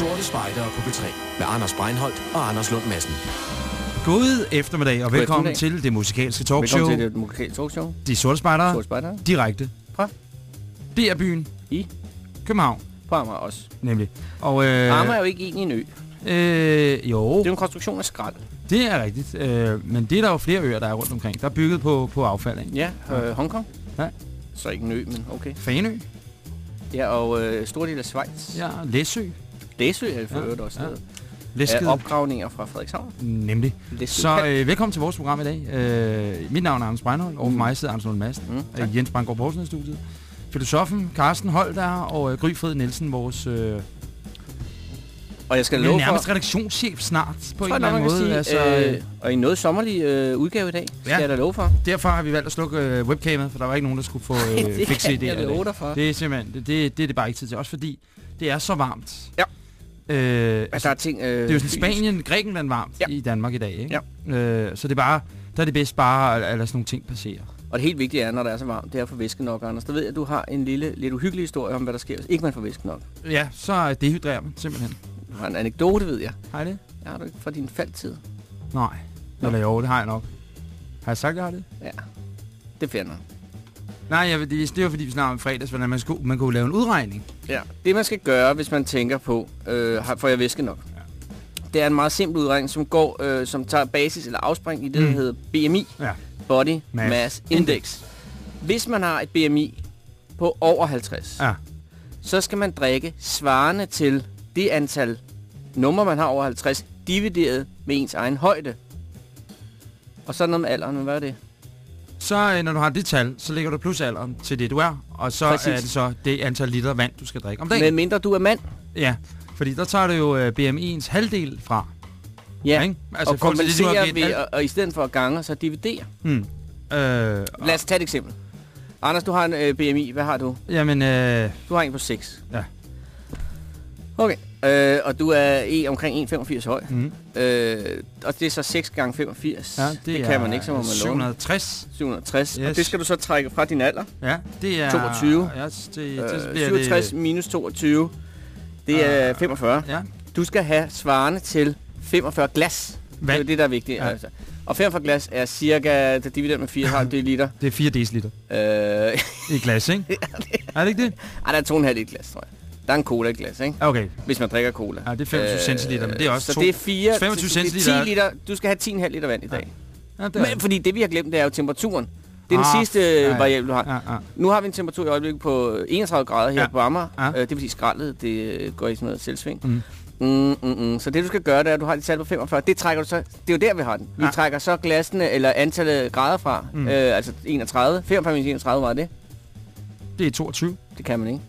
Sorte Spejdere på P3 med Anders Breinholt og Anders Lund Madsen. God eftermiddag og God velkommen eftermiddag. til det musikalske talkshow. Velkommen til det musikalske talkshow. De Sorte Spejdere. Sorte Spejder. Direkte. Fra? Det er byen. I? København, På Amager også. nemlig. Og, øh, Amager er jo ikke egentlig en ø. Det Øh, jo, er jo en konstruktion af skrald. det er rigtigt. Øh, men det er der jo flere øer, der er rundt omkring. Der er bygget på, på affald, ikke? Ja, øh, Hongkong. Ja. Så ikke en ø, men okay. Fanø. Ja, og øh, stor del af Schweiz. Ja, Læsø. Læsø er det for øvrigt også. Læsket. Ja, opgravninger fra Frederikshavn. Nemlig. Læsø. Så øh, velkommen til vores program i dag. Øh, mit navn er Anders Breinholt. Overfor Mm. mig sidder Anders Lund Madsen. Mm. Øh, Jens Brandgaard Poulsen i studiet. Filosofen Carsten Holt der, og øh, Gry Fred Nielsen, vores øh, Og jeg skal love nærmest for... redaktionschef snart på en jeg eller anden måde. sige, altså, øh, og i noget sommerlig øh, udgave i dag, skal Ja. jeg da love for. Derfor har vi valgt at slukke øh, webcamet, for der var ikke nogen, der skulle få øh, det fikse idéer. jeg dag. love dig for. Det er simpelthen, det, det, det er det bare ikke tid til. Også fordi det er så varmt. Ja. Øh, Altså, der er ting... Øh, det er jo sådan Spanien, Grækenland varmt Ja. i Danmark i dag, ikke? Øh, så det er bare, der er det bedst bare at, at lade sådan nogle ting passere. Og det helt vigtige er, når det er så varmt, det er at få væsket nok, Anders. Der ved jeg, at du har en lille, lidt uhyggelig historie om, hvad der sker, hvis ikke man får væsket nok. Ja, så dehydrerer man simpelthen. Du har en anekdote, ved jeg. Har det? Jeg har du ikke fra din faldtid. Nej. Eller jo, det har jeg nok. Har jeg sagt, jeg har det? Ja, det finder Nej, jeg, det, det var fordi, vi snakkede om fredags, hvordan man, skulle, man kunne lave en udregning. Ja, det man skal gøre, hvis man tænker på, øh, får jeg væske nok? Ja. Det er en meget simpel udregning, som går, øh, som tager basis eller afspring i det, der Mm. hedder BMI, Ja. Body Mass Mass, Mass Index. Hvis man har et BMI på over 50, Ja. så skal man drikke svarende til det antal numre, man har over 50, divideret med ens egen højde. Og så noget med alderen, hvad er det? Så øh, når du har det tal, så lægger du plus alderen til det, du er. Og så Præcis. er det så det antal liter vand, du skal drikke om dagen. Med mindre du er mand. Ja, fordi der tager du jo øh, BMI'ens halvdel fra. Ja, ikke? altså, og i forhold til det, du har kompensere givet ved, alt- og, og i stedet for at gange, så dividere. Hmm. Øh, Lad os tage et eksempel. Anders, du har en øh, BMI. Hvad har du? jamen, øh, Du har en på 6. Ja. Okay. Øh, og du er e, omkring 1,85 høj. mm, Øh, og det er så 6 gange 85. ja, det, det er kan man ikke, så må man låne. 760. 760. Yes. Yes. Og det skal du så trække fra din alder. Ja, det er... 22. Ja, det, det, Øh, det bliver 67 det, minus 22. Det er Ah. 45. Ja, Du skal have svarende til 45 glas. Det er det, der er vigtigt. Ja. Ja. Altså. Og 45 glas er cirka, der divideret med 4,5 liter. Det er 4 deciliter Øh, i glas, ikke? er det ikke det? ej, der er 2,5 liter glas, tror jeg. Der er en cola i et glas, ikke? Okay, Hvis man drikker cola. ja, det er 25 øh, centiliter, men det er også så to. det er 4, 25 det er 10 centiliter. liter. Du skal have 10,5 liter vand i dag. Ja, det er, Men fordi det vi har glemt, det er jo temperaturen. Det er den Ah, sidste ja, ja. variabel, du har. Ja, ja. Nu har vi en temperatur i øjeblikket på 31 grader her Ja. på Amager. Ja. Øh, det vil sige skraldet, det øh, går i sådan noget selvsving. Mm. Mm, mm, mm. Så det du skal gøre, det er, at du har dit tal på 45. Det trækker du så, det er jo der, vi har den. Vi Ja. trækker så glassene, eller antallet grader fra. Mm. Øh, altså 31. 45 minus 31 var det. Det er 22. Det kan man ikke.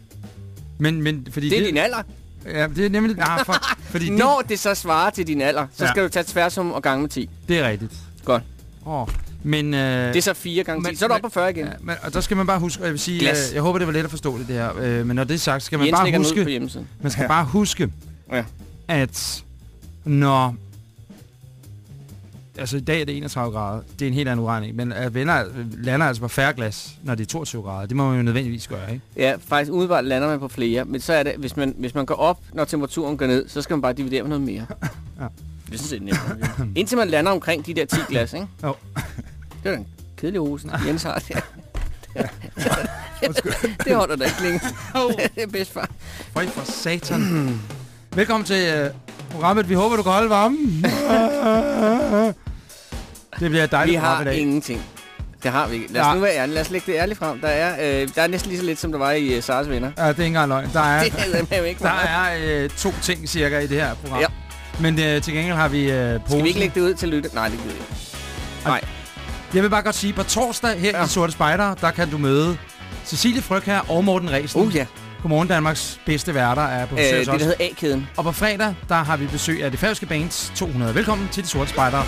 Men, men fordi Det er din alder. Ja, det er nemlig... Ah, for, fordi det, Når det så svarer til din alder, så Ja. skal du tage tværsum og gange med 10. det er rigtigt. Godt. Åh, men... Øh, Det er så 4 gange 10. men- Så er du oppe på 40 igen. Ja, men, og der skal man bare huske, jeg vil sige, Glas. øh, jeg håber, det var let at forstå det, det her. Øh, men når det er sagt, skal man Jens bare på huske, hjemmesiden. man skal Ja. bare huske, Ja. at når... Altså i dag er det 31 grader. Det er en helt anden udregning. Men at venner lander altså på færre glas, når det er 22 grader. Det må man jo nødvendigvis gøre, ikke? Ja, faktisk umiddelbart lander man på flere, men så er det, hvis man, hvis man går op, når temperaturen går ned, så skal man bare dividere med noget mere. Ja. Det er sådan set nemt. Indtil man lander omkring de der 10 glas, ikke? Jo. Det er den kedelige hosen, Jens har det. det holder da ikke længe. det er bedst far. Føj for satan. Velkommen til øh, programmet. Vi håber, du kan holde varmen. det bliver et Vi dejligt har i dag. ingenting. Det har vi ikke. Lad os Ja. nu være ærlige. Lad os lægge det ærligt frem. Der er, øh, der er næsten lige så lidt, som der var i uh, Saras venner. Ja, det er ikke engang løgn. Der er, Det er jo ikke der er øh, to ting cirka i det her program. Ja. Men øh, til gengæld har vi øh, posen. Skal vi ikke lægge det ud til lytte? Nej, det gider jeg ikke. Nej. Jeg vil bare godt sige, på torsdag her ja. I Sorte Spejder, der kan du møde Cecilie Fryg her og Morten Ræsen. Uh, ja. Godmorgen Danmarks bedste værter er på Øh, besøg det, hos der hedder A-kæden. Og på fredag, der har vi besøg af det færøske bands 200. Velkommen til de Sorte Spejdere.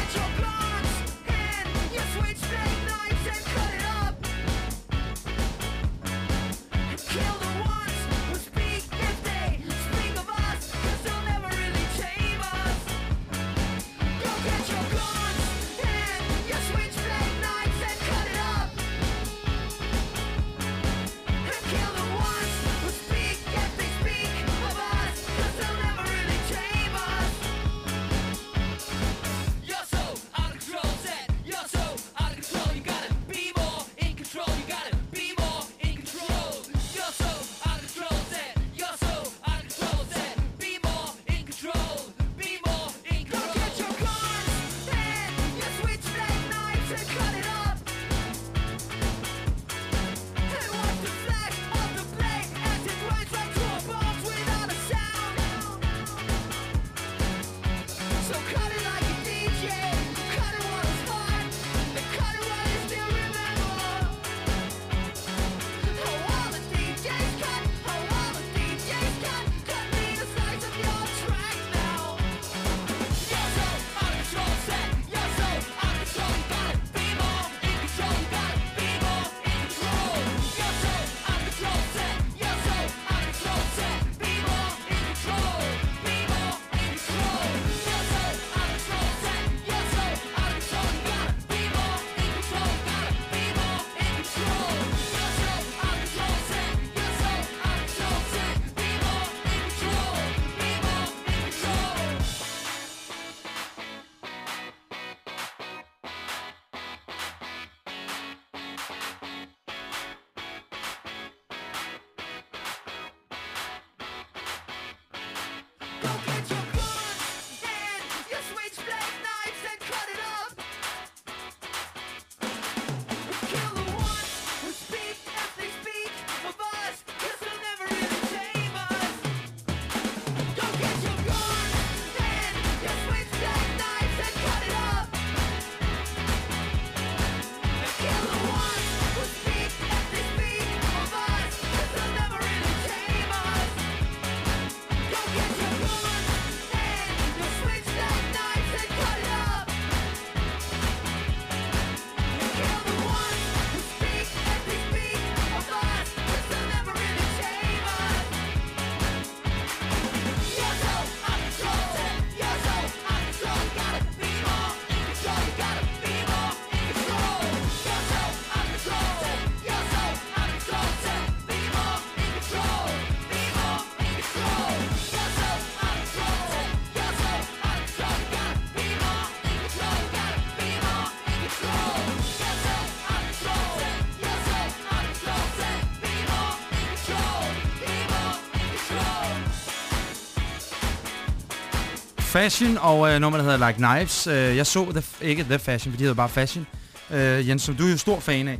Fashion og øh, nummer, der hedder Like Knives. Øh, jeg så the, ikke The Fashion, for de hedder bare Fashion. Øh, Jens, som du er jo stor fan af.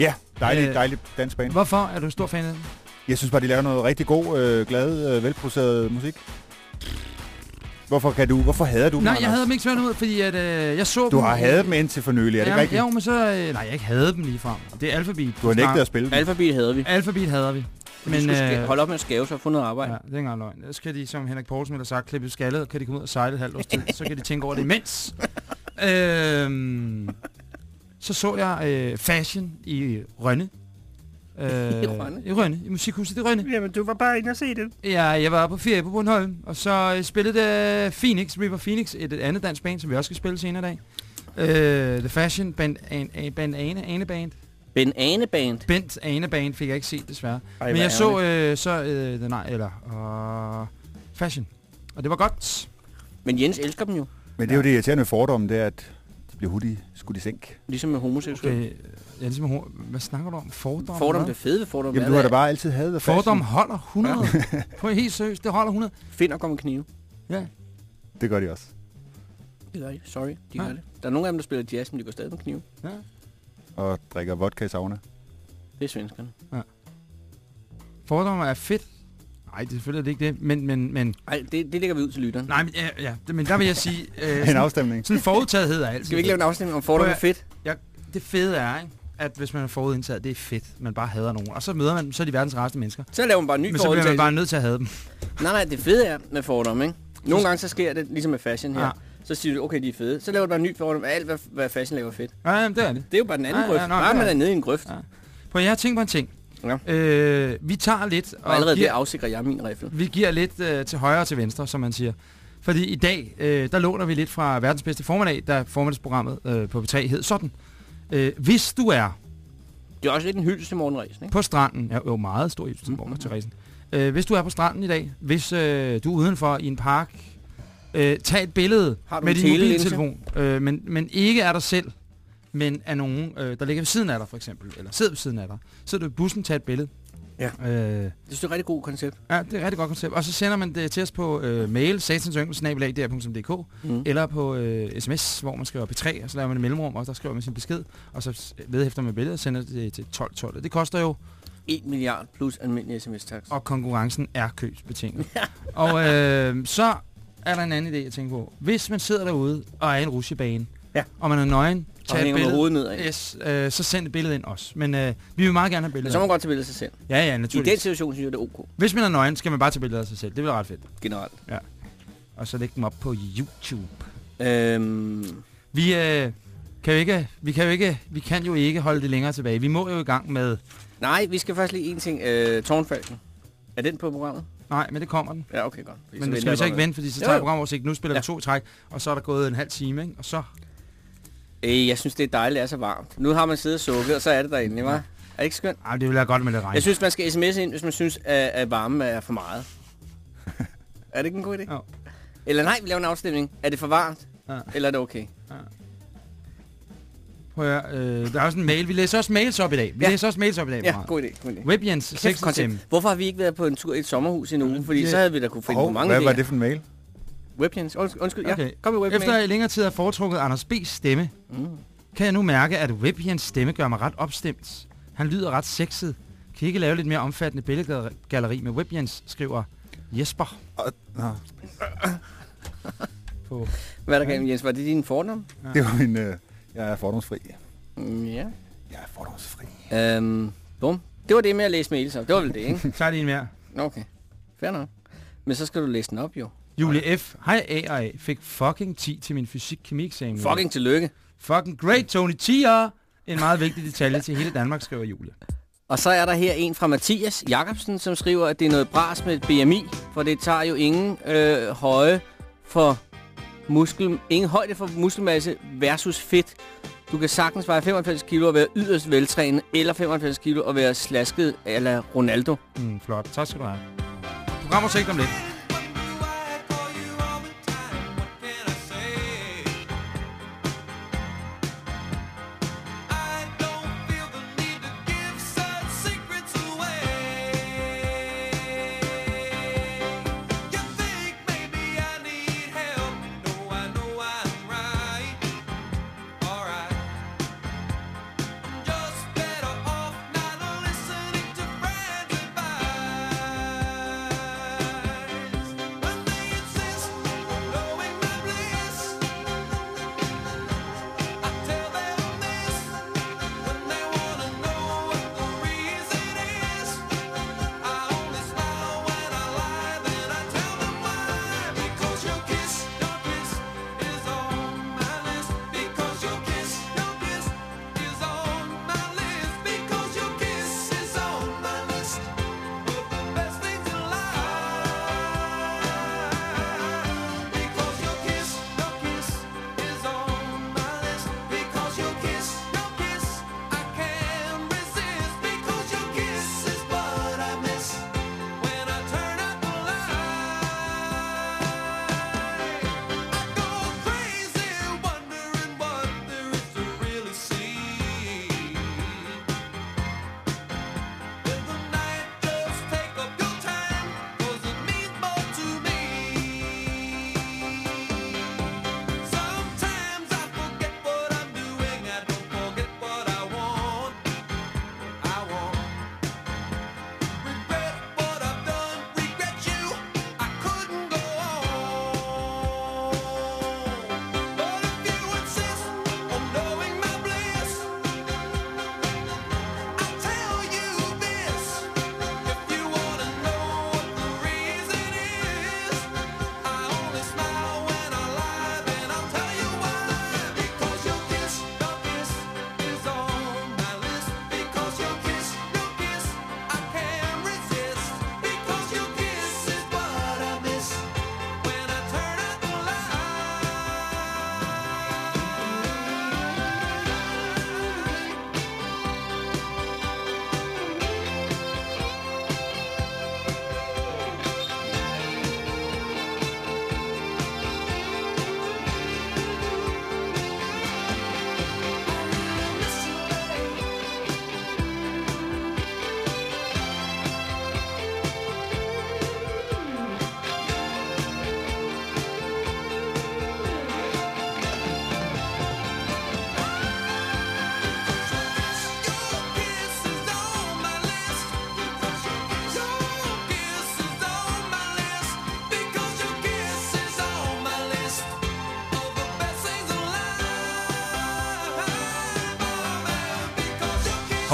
Ja, dejlig, Øh, dejlig dansk band. Hvorfor er du stor fan af den? Jeg synes bare, de laver noget rigtig god, øh, glad, øh, velproduceret musik. Hvorfor, kan du, hvorfor hader du dem, Nej, Anders? jeg havde dem ikke svært ud, fordi at, øh, jeg så Du dem... har hadet dem indtil for nylig, er det rigtigt? Jo, men så... Øh, nej, jeg ikke havde dem lige frem. Det er Alphabet. Du har nægtet at spille dem. Alphabet havde vi. Alphabet hader vi. Men, øh, øh, hold op med at skæve og få noget arbejde. Ja, det er ikke engang løgn. Så kan de, som Henrik Poulsen ville have sagt, klippe skaldet, og kan de komme ud og sejle et halvt års tid. så kan de tænke over det imens. øhm, så så jeg øh, Fashion i Rønne. Øh, I Rønne? I Rønne, i musikhuset i Rønne. Jamen, du var bare inde og se det. Ja, jeg var på ferie på Bornholm, og så øh, spillede det Phoenix, River Phoenix, et, et andet dansk band, som vi også skal spille senere i dag. Øh, The Fashion Band, an, an, band Ane, Ane Band. Ben Ane Band. Bent Ane Band fik jeg ikke set, desværre. Ej, Men jeg så, øh, så øh, den nej, eller uh, Fashion. Og det var godt. Men Jens elsker dem jo. Men det er jo det irriterende ved fordomme, det er, at de bliver hurtigt skudt i sænk. Ligesom med homoseksuelle. Okay. Ja, ligesom, ho- hvad snakker du om? Fordom? Fordom, det fede ved fordom. Jamen, du har da bare altid hadet fashion. Fordom holder 100. På helt seriøst, det holder 100. Finder kommer knive. Ja. Det gør de også. Det gør de. Sorry, de Ja. gør det. Der er nogle af dem, der spiller jazz, men de går stadig med knive. ja. Og drikker vodka i sauna. Det er svenskerne. Fordom er fedt. Nej, det er selvfølgelig ikke det. Men, men, men, Ej, det, det lægger vi ud til lytteren. nej, men, ja, ja, det- men der vil jeg sige, øh, En sådan, afstemning. sådan forudtagethed er altid Skal vi ikke lave en afstemning om fordom Prøv er fedt? Det fede er, ikke? at hvis man er forudindtaget, det er fedt. Man bare hader nogen. Og så møder man dem, så er de verdens rareste mennesker. Så laver man bare en ny Men så bliver man bare nødt til at have dem. Nej, nej, det fede er med fordom, ikke? Nogle gange så sker det, ligesom med fashion her. Ja. Så siger du, okay, de er fede. Så laver du bare en ny fordom alt, hvad, hvad fashion laver fedt. Ja, jamen, det er det. Det er jo bare den anden Ja, grøft. ja, nå, bare det man er- nede i en grøft. Ja. Prøv, jeg har tænkt på en ting. Ja. Øh, vi tager lidt, Og allerede det giver, afsikrer jeg min riffel. vi giver lidt øh, til højre og til venstre, som man siger. Fordi i dag, øh, der låner vi lidt fra verdens bedste formiddag, da formiddagsprogrammet øh, på B3 hed sådan. Øh, hvis du er Det er også lidt en hyldest til morgenræsen, ikke? på stranden, ja, jo meget stor hilsen til Mhm. morgen, Theresen. Øh, hvis du er på stranden i dag, hvis øh, du er udenfor i en park, øh, tag et billede med din mobiltelefon, øh, men, men ikke er dig selv, men er nogen, øh, der ligger ved siden af dig for eksempel, eller sidder ved siden af dig. Sidder du i bussen, tag et billede. Ja. Øh, Det synes jeg er et rigtig god koncept. ja, det er et rigtig godt koncept. Og så sender man det til os på øh, mail, satansyngel.dk, Mm. eller på øh, sms, hvor man skriver P3, og så laver man et mellemrum, og der skriver man sin besked, og så vedhæfter man billedet og sender det til 1212. Det koster jo 1 milliard plus almindelig sms-tax. og konkurrencen er købsbetinget. og øh, så er der en anden idé, jeg tænker på. Hvis man sidder derude og er i en rushebane, Ja. og man er nøgen, tag et billede. nedad. Yes, øh, så send et billede ind også. Men øh, vi vil meget gerne have Men billeder. så må man godt tage billeder af sig selv. Ja, ja, I den naturligvis. situation synes jeg, det er ok. Hvis man er nøgen, skal man bare tage billeder af sig selv. Det bliver ret fedt. Generelt. Og så lægge dem op på YouTube. Øhm, Vi, øh, kan jo ikke, vi kan jo ikke, vi kan jo ikke holde det længere tilbage. Vi må jo i gang med... nej, vi skal først lige en ting. Øh, Tårnfalken. Er den på programmet? Nej, men det kommer den. Ja, okay, godt. Fordi Men nu skal vi så bare ikke vente, fordi så tager jo. programoversigt. Nu spiller vi Ja. to i træk, og så er der gået en halv time, ikke? Og så... Øh, jeg synes, det er dejligt, det er så varmt. Nu har man siddet og sukket, og så er det derinde, hva'? Er det ikke skønt? Ej, det vil jeg godt med lidt regn. Jeg synes, man skal sms'e ind, hvis man synes, at, at varme er for meget. er det ikke en god idé? Jo. Eller nej, vi laver en afstemning. Er det for varmt? Ja. Eller er det okay? Prøv at, øh, der er også en mail. Vi læser også mails op i dag. Vi Ja. læser også mails op i dag. Ja, god idé. God idé. Webjens, Kæft, 6 koncept. stemme. Hvorfor har vi ikke været på en tur i et sommerhus i en uge? Fordi det- så havde vi da kunne finde på Og mange hvad idéer. var det for en mail? Webjens. Undskyld. Okay. ja. Kom med webjens. Efter længere tid har foretrukket Anders B's stemme, Mm. kan jeg nu mærke, at Webjens stemme gør mig ret opstemt. Han lyder ret sexet. Kan I ikke lave lidt mere omfattende billedgalleri med Webjens, skriver Jesper Og, nå, på... Hvad er der galt, Jens? Var det din fordom? det var min... Øh, jeg er fordomsfri. Mm, ja. Jeg er fordomsfri. Øhm, bum. Det var det med at læse mails op. Det var vel det, ikke? Så er det en mere. Okay. Fair nok. Men så skal du læse den op, jo. Julie F. Hej A og A. Fik fucking 10 til min fysik-kemi-eksamen. Fucking tillykke. Fucking great, Tony 10'er. En meget vigtig detalje til hele Danmark, skriver Julie. Og så er der her en fra Mathias Jacobsen, som skriver, at det er noget bras med et BMI, for det tager jo ingen øh, høje for muskel, ingen højde for muskelmasse versus fedt. Du kan sagtens veje 95 kilo og være yderst veltrænet, eller 95 kilo og være slasket eller Ronaldo. Mm, flot. Tak skal du have. Programoversigt om lidt.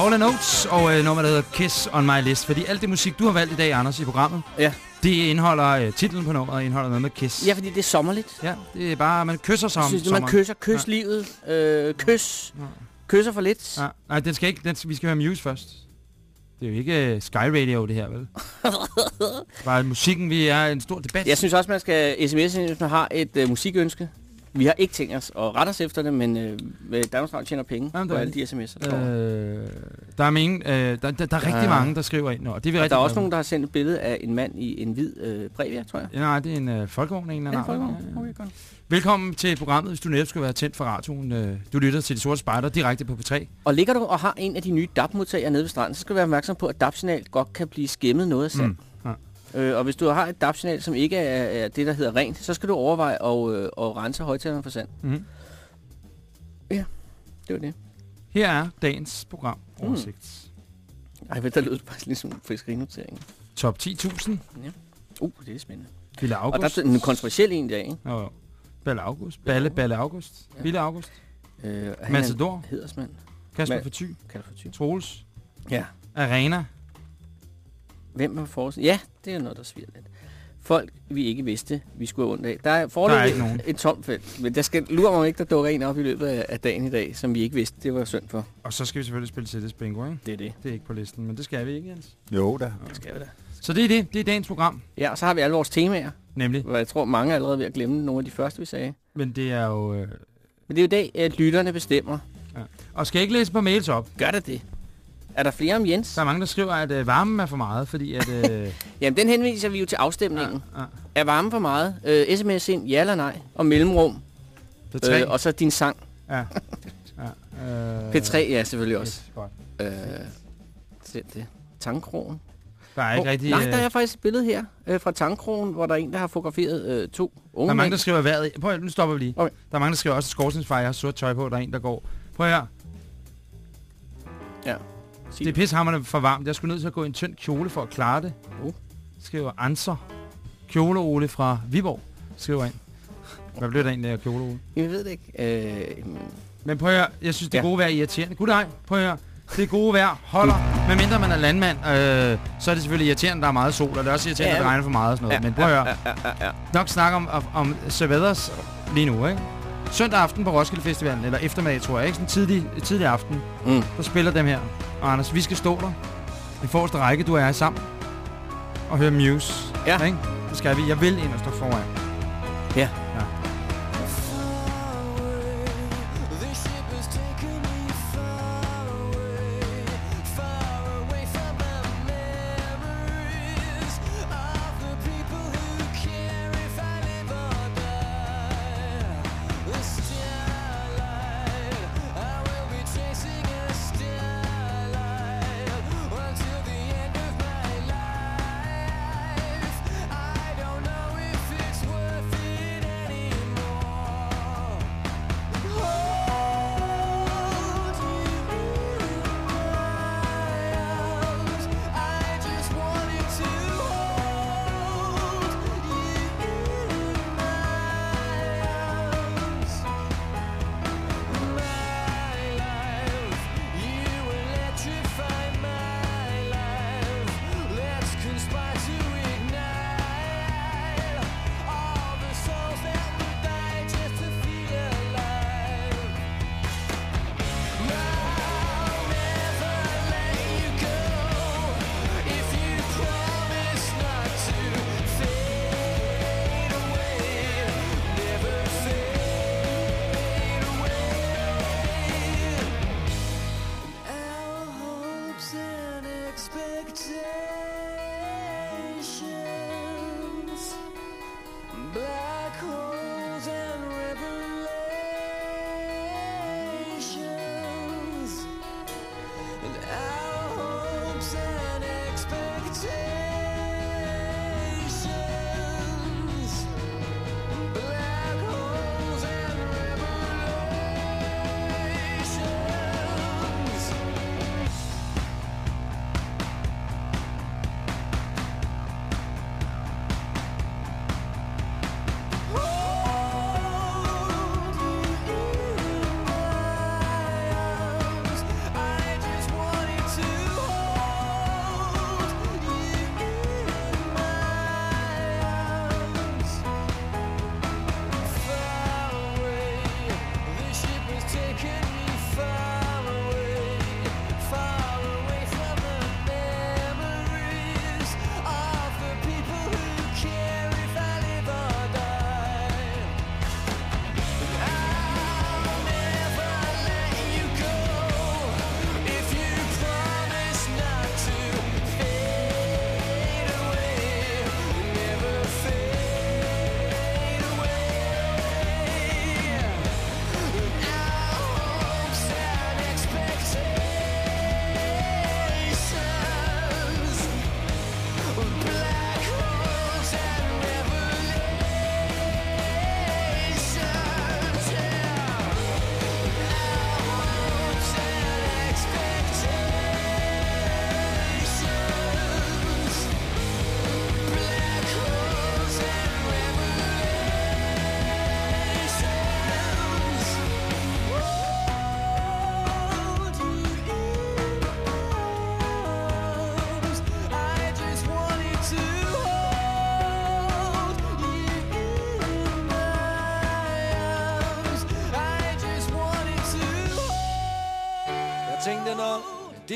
Hall Notes og øh, nummer, der hedder Kiss on My List. Fordi alt det musik, du har valgt i dag, Anders, i programmet, Ja. det indeholder, øh, titlen på nummeret indeholder noget med Kiss. Ja, fordi det er sommerligt. Ja, det er bare, man kysser sig Jeg om synes, man kysser, kys livet, øh, kys, Ja. kysser for lidt. Ja, nej, den skal ikke, den, vi skal høre Muse først. Det er jo ikke uh, Sky Radio, det her, vel? bare musikken, vi er en stor debat. Jeg synes også, man skal sms'e, hvis man har et øh, musikønske. Vi har ikke tænkt os at rette os efter det, men øh, Danmarks Radio tjener penge Jamen, på det er alle de sms'er. der. Øh, der er, mange, øh, der, der, der er rigtig Ja. mange, der skriver ind. Og det er vi Og rigtig der er også nogen, der har sendt et billede af en mand i en hvid øh, Previa, tror jeg. Ja, nej, det er en øh, folkevogn en eller Ja, anden folk art. Ja, ja. Okay, godt. Velkommen til programmet, hvis du netop skal være tændt for radioen. Øh, Du lytter til De Sorte Spejder direkte på P3. Og ligger du og har en af de nye DAB-modtagere nede ved stranden, så skal du være opmærksom på, at DAB-signal godt kan blive skæmmet noget af sand. Mm. Ja. Øh, og hvis du har et DAB-signal, som ikke er, er det, der hedder rent, så skal du overveje at, øh, at rense højtalerne for sand. Mm. Det var det. Her er dagens program oversigt. Ej, men der lød det faktisk ligesom fiskerinotering. Top 10.000. Uh, det er spændende. Ville Og August. der er en kontroversiel en der, ikke? Jo, jo. Balle August. Balle, Balle August. Ja. Ville August. Øh, Matador. Hedersmand. Kasper? Forty. Få typ? Troels. Ja. Arena. Hvem var forrest? Ja, det er noget, der sviger lidt. Folk, vi ikke vidste, vi skulle have ondt af. Der er nogen. et tomt felt. Men der skal lure mig ikke, der dukker en op i løbet af, af dagen i dag, som vi ikke vidste. Det var synd for. Og så skal vi selvfølgelig spille Cities Bingo, ikke? Det er det. Det er ikke på listen, men det skal vi ikke, Jens. Jo da. Det skal vi da. Så det er det. Det er dagens program, Ja, og så har vi alle vores temaer, nemlig. hvor jeg tror, mange er allerede ved at glemme nogle af de første, vi sagde. Men det er jo... Øh... Men det er jo i dag, at lytterne bestemmer. Og skal jeg ikke læse på mails op? Gør det det? Er der flere om Jens? Der er mange, der skriver, at øh, varmen er for meget, fordi at... Øh... Jamen, den henviser vi jo til afstemningen. ja, Er varme for meget? Øh, sms ind, ja eller nej? Og mellemrum. det er tre. Øh, og så din sang. Ja. ja. Øh... P3, ja, selvfølgelig også. Yes, godt. Øh, se det. Tankrogen. Der er ikke Hov, rigtig... Nej, øh, der er faktisk et billede her øh, fra Tankrogen, hvor der er en, der har fotograferet øh, to unge Der er mange, der skriver vejret. Prøv at, nu stopper vi lige. Okay. Der er mange, der skriver også skorstensfejr. Jeg har sort tøj på. Der er en, der går. Prøv her. Ja. Det er pishammerende for varmt. Jeg skulle nødt til at gå i en tynd kjole for at klare det. Uh. Skriver Anser. Kjole Ole fra Viborg. Skriver ind. Hvad blev der egentlig af kjole Ole? Jeg ved det ikke. Øh, Men prøv at høre. Jeg synes, det Ja. gode vejr er irriterende. Goddag. Prøv at høre. Det gode vejr holder. Men mindre man er landmand, øh, så er det selvfølgelig irriterende, der er meget sol. Og det er også irriterende, Ja. at det regner for meget og sådan noget. Men prøv at høre. Ja, ja, ja, ja. nok snakke om, om, om Cervedas lige nu, ikke? Søndag aften på Roskilde Festivalen, eller eftermiddag, tror jeg, ikke? Sådan tidlig, tidlig aften, Mm. der spiller dem her. Og Anders, vi skal stå der i forreste række, du og jeg sammen, og høre Muse. Ja. Ikke? Det skal vi. Jeg vil ind og stå foran. Ja.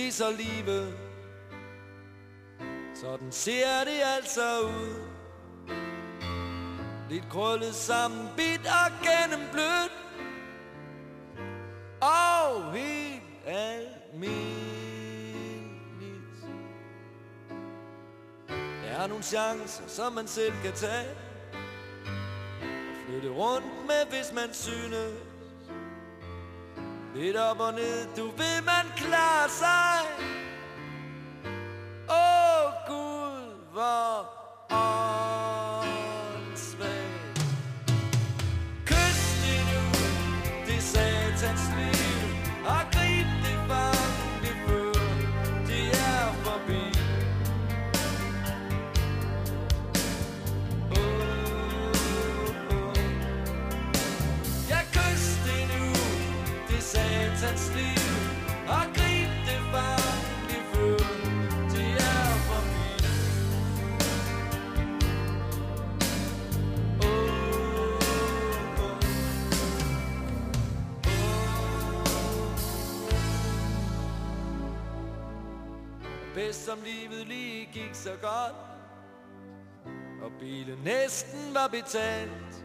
At det livet. Sådan ser det altså ud. Lidt krøllet sammen, bit og gennemblødt. Og helt almindeligt. Der er nogle chancer, som man selv kan tage. Og flytte rundt med, hvis man synes. Lidt op og ned, du ved man klarer sig. Åh oh, Gud, hvor åndssvagt. Som livet lige gik så godt. Og bilen næsten var betalt.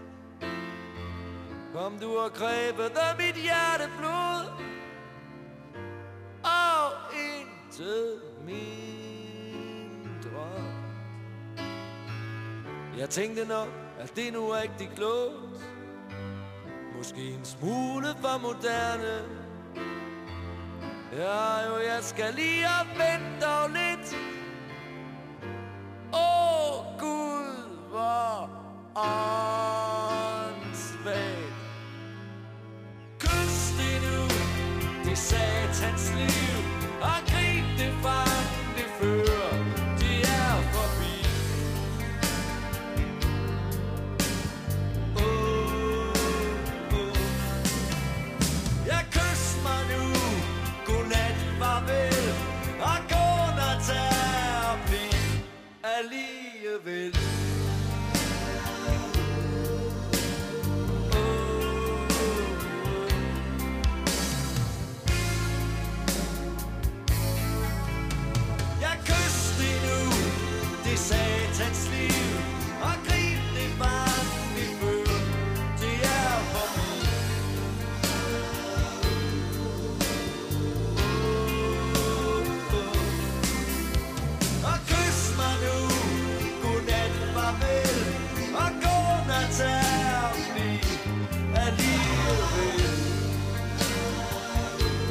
Kom du og grebet af mit hjerteblod. Og intet mindre Jeg tænkte nok, at det nu er rigtig klogt. Måske en smule for moderne. Ja, jo, jeg skal lige og vente dog lidt. Åh, oh, Gud, hvor åndssvagt. Kys det nu, det satans liv. Og grib det fange, det fører,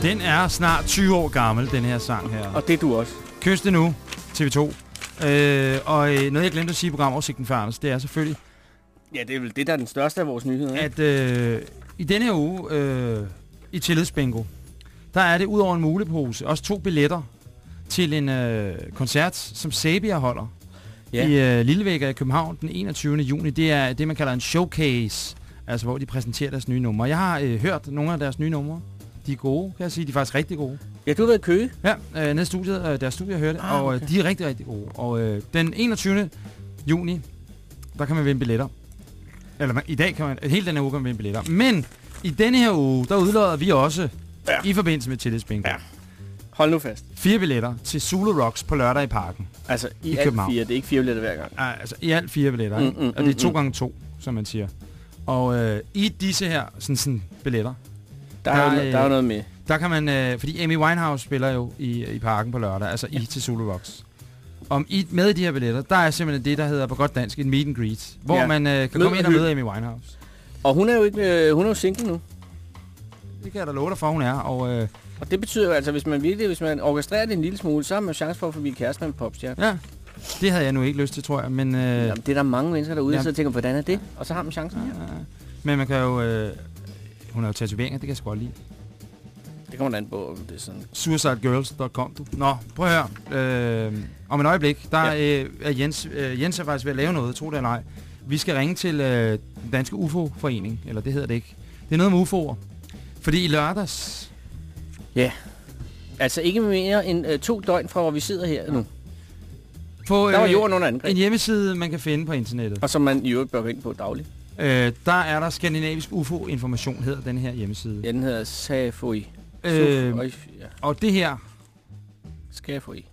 Den er snart 20 år gammel, den her sang her. Og det er du også. Kys det nu, TV2. Øh, og øh, noget, jeg glemte at sige i programoversigten for Anders, det er selvfølgelig, Ja, det er vel det, der er den største af vores nyheder. ikke? at øh, i denne her uge øh, i Tillidsbingo, der er det ud over en mulepose også to billetter til en øh, koncert, som Sabia holder Ja. i øh, Lillevægger i København den 21. juni. Det er det, man kalder en showcase, altså hvor de præsenterer deres nye numre. Jeg har øh, hørt nogle af deres nye numre. De er gode, kan jeg sige. De er faktisk rigtig gode. Ja, du har været i Køge. Ja, øh, nede i studiet, øh, deres studie, jeg hørte, Ah, og øh, okay. de er rigtig, rigtig gode. Og øh, den 21. juni, der kan man vinde billetter. Eller man, i dag kan man, hele den her uge kan man vinde billetter. Men i denne her uge, der udlodder vi også, Ja. i forbindelse med Tillidsbingo, Ja. Hold nu fast. fire billetter til Zulu Rocks på lørdag i parken. Altså, i, I alt København. fire. Det er ikke fire billetter hver gang. Altså i alt fire billetter, Mm, mm, og det er mm, to mm. gange to, som man siger. Og øh, i disse her sådan, sådan, billetter, Der er, Der er, der er jo noget med. Der kan man, øh, fordi Amy Winehouse spiller jo i, i parken på lørdag, altså ja. i til Rocks. Om i, med de her billetter, der er simpelthen det, der hedder på godt dansk en meet and greet, hvor Ja. ja. man øh, kan Mød komme ind og møde Amy Winehouse. Og hun er jo ikke, øh, hun er jo single nu. Det kan jeg da love dig for, hun er. Og øh, Og det betyder jo altså, hvis man virkelig, hvis man orkestrerer det en lille smule, så har man chance for at få blive kæreste med en popstjerne. ja, det havde jeg nu ikke lyst til, tror jeg. Men, øh, Jamen, det er der mange mennesker derude, der sidder og tænker, hvordan er det? Og så har man chancen her. øh, men man kan jo... Øh, hun har jo tatoveringer, det kan jeg sgu godt lide. Det kommer an på, om det er sådan. Suicidegirls.com du. Nå, prøv at høre. Øh, om et øjeblik, der Ja. øh, er Jens, øh, Jens er faktisk ved at lave noget, tro det eller ej. Vi skal ringe til øh, den danske UFO-forening, eller det hedder det ikke. Det er noget med UFO'er. Fordi i lørdags... Altså ikke mere end øh, to døgn fra, hvor vi sidder her nu. På Der var øh, jorden under angreb. en hjemmeside, man kan finde på internettet. Og som man i øvrigt bør gå ind på dagligt. Øh, der er der skandinavisk UFO-information, hedder den her hjemmeside. Ja, den hedder Safoi. Øh, ja. og det her, Skal jeg få i?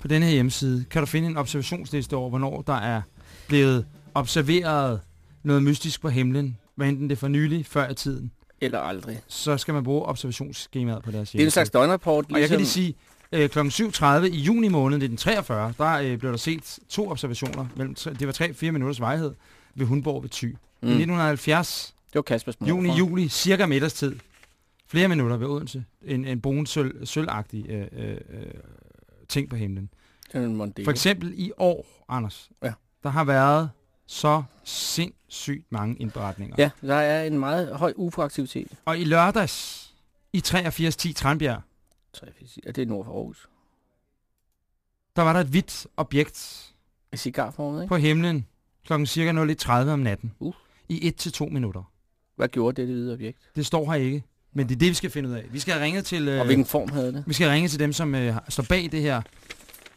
på denne her hjemmeside, kan du finde en observationsliste over, hvornår der er blevet observeret noget mystisk på himlen, hvad enten det er for nylig, før i tiden, Eller aldrig. så skal man bruge observationsskemaet på deres Det er en slags hjemmeside. døgnrapport. Og jeg kan lige ligesom- sige, øh, kl. 7.30 i juni måned 1943, der øh, blev der set to observationer. Mellem tre, det var 3-4 minutters vejhed ved Hundborg ved Thy. Mm. I Mm. 1970, Det var Kaspers morfar. juni, juli, cirka middagstid, flere minutter ved Odense, en, en brun sølv, sølvagtig øh, øh, ting på himlen. For eksempel i år, Anders, Ja. der har været så sindssygt mange indberetninger. Ja, der er en meget høj UFO-aktivitet. Og i lørdags, i 8310 Tranbjerg, 83. Ja, det er nord for Aarhus. der var der et hvidt objekt En cigarformet, ikke? på himlen klokken cirka 01.30 om natten. Uh. I 1-2 minutter. Hvad gjorde det, det hvide objekt? Det står her ikke. Men det er det, vi skal finde ud af. Vi skal have ringet til, Og øh, hvilken form havde det? vi skal ringe til dem, som øh, står bag det her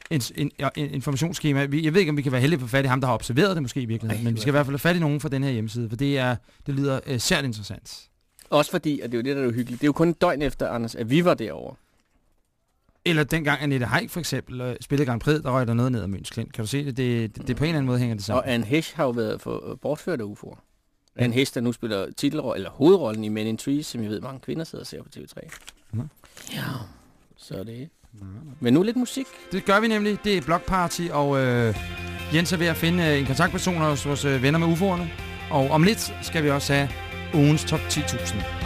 en, en, en informationsskema. Vi, jeg ved ikke, om vi kan være heldige på fat i ham, der har observeret det måske i virkeligheden. Ej, men vi skal i hvert fald have fat i nogen fra den her hjemmeside, for det, er, det lyder øh, særligt interessant. Også fordi, og det er jo det, der er jo hyggeligt. Det er jo kun et døgn efter, Anders, at vi var derovre. Eller dengang Annette Haik for eksempel øh, spillede Grand Prix, der røg der noget ned ad Møns Klint. Kan du se det? Det, det, det på en eller anden måde hænger det sammen. Og Anne Hesh har jo været for, uh, bortført af UFO'er. Anne Hesh, der nu spiller titelrollen, eller hovedrollen i Men in Trees, som jeg ved, mange kvinder sidder og ser på TV3. Mhm. Ja, så er det. Men nu lidt musik. Det gør vi nemlig. Det er Block Party, og øh, Jens er ved at finde øh, en kontaktperson hos vores øh, venner med UFO'erne. Og om lidt skal vi også have ugens top 10.000.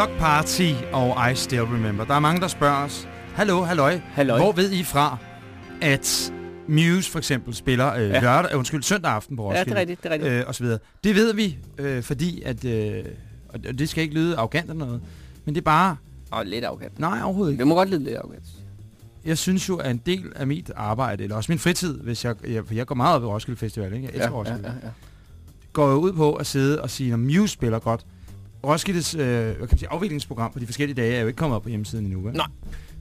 Block Party og I Still Remember. Der er mange, der spørger os, Hallo, halløj. Halløj. Hvor ved I fra, at Muse for eksempel spiller øh, Ja. ja. lørdag, øh, undskyld, søndag aften på Ja, det Roskilde? er rigtigt, det er rigtigt. Øh, og så videre. Det ved vi, øh, fordi at... Øh, og det skal ikke lyde arrogant eller noget, men det er bare... Og lidt afgant. Nej, overhovedet ikke. Det må godt lyde lidt afgant. Jeg synes jo, at en del af mit arbejde, eller også min fritid, hvis jeg, jeg, for jeg går meget op i Roskilde Festival, ikke? Jeg elsker Ja, ja, Roskilde. ja, ja. går jo ud på at sidde og sige, at Muse spiller godt. Roskildes øh, hvad kan man sige, afviklingsprogram på de forskellige dage er jo ikke kommet op på hjemmesiden endnu. Vel? Nej.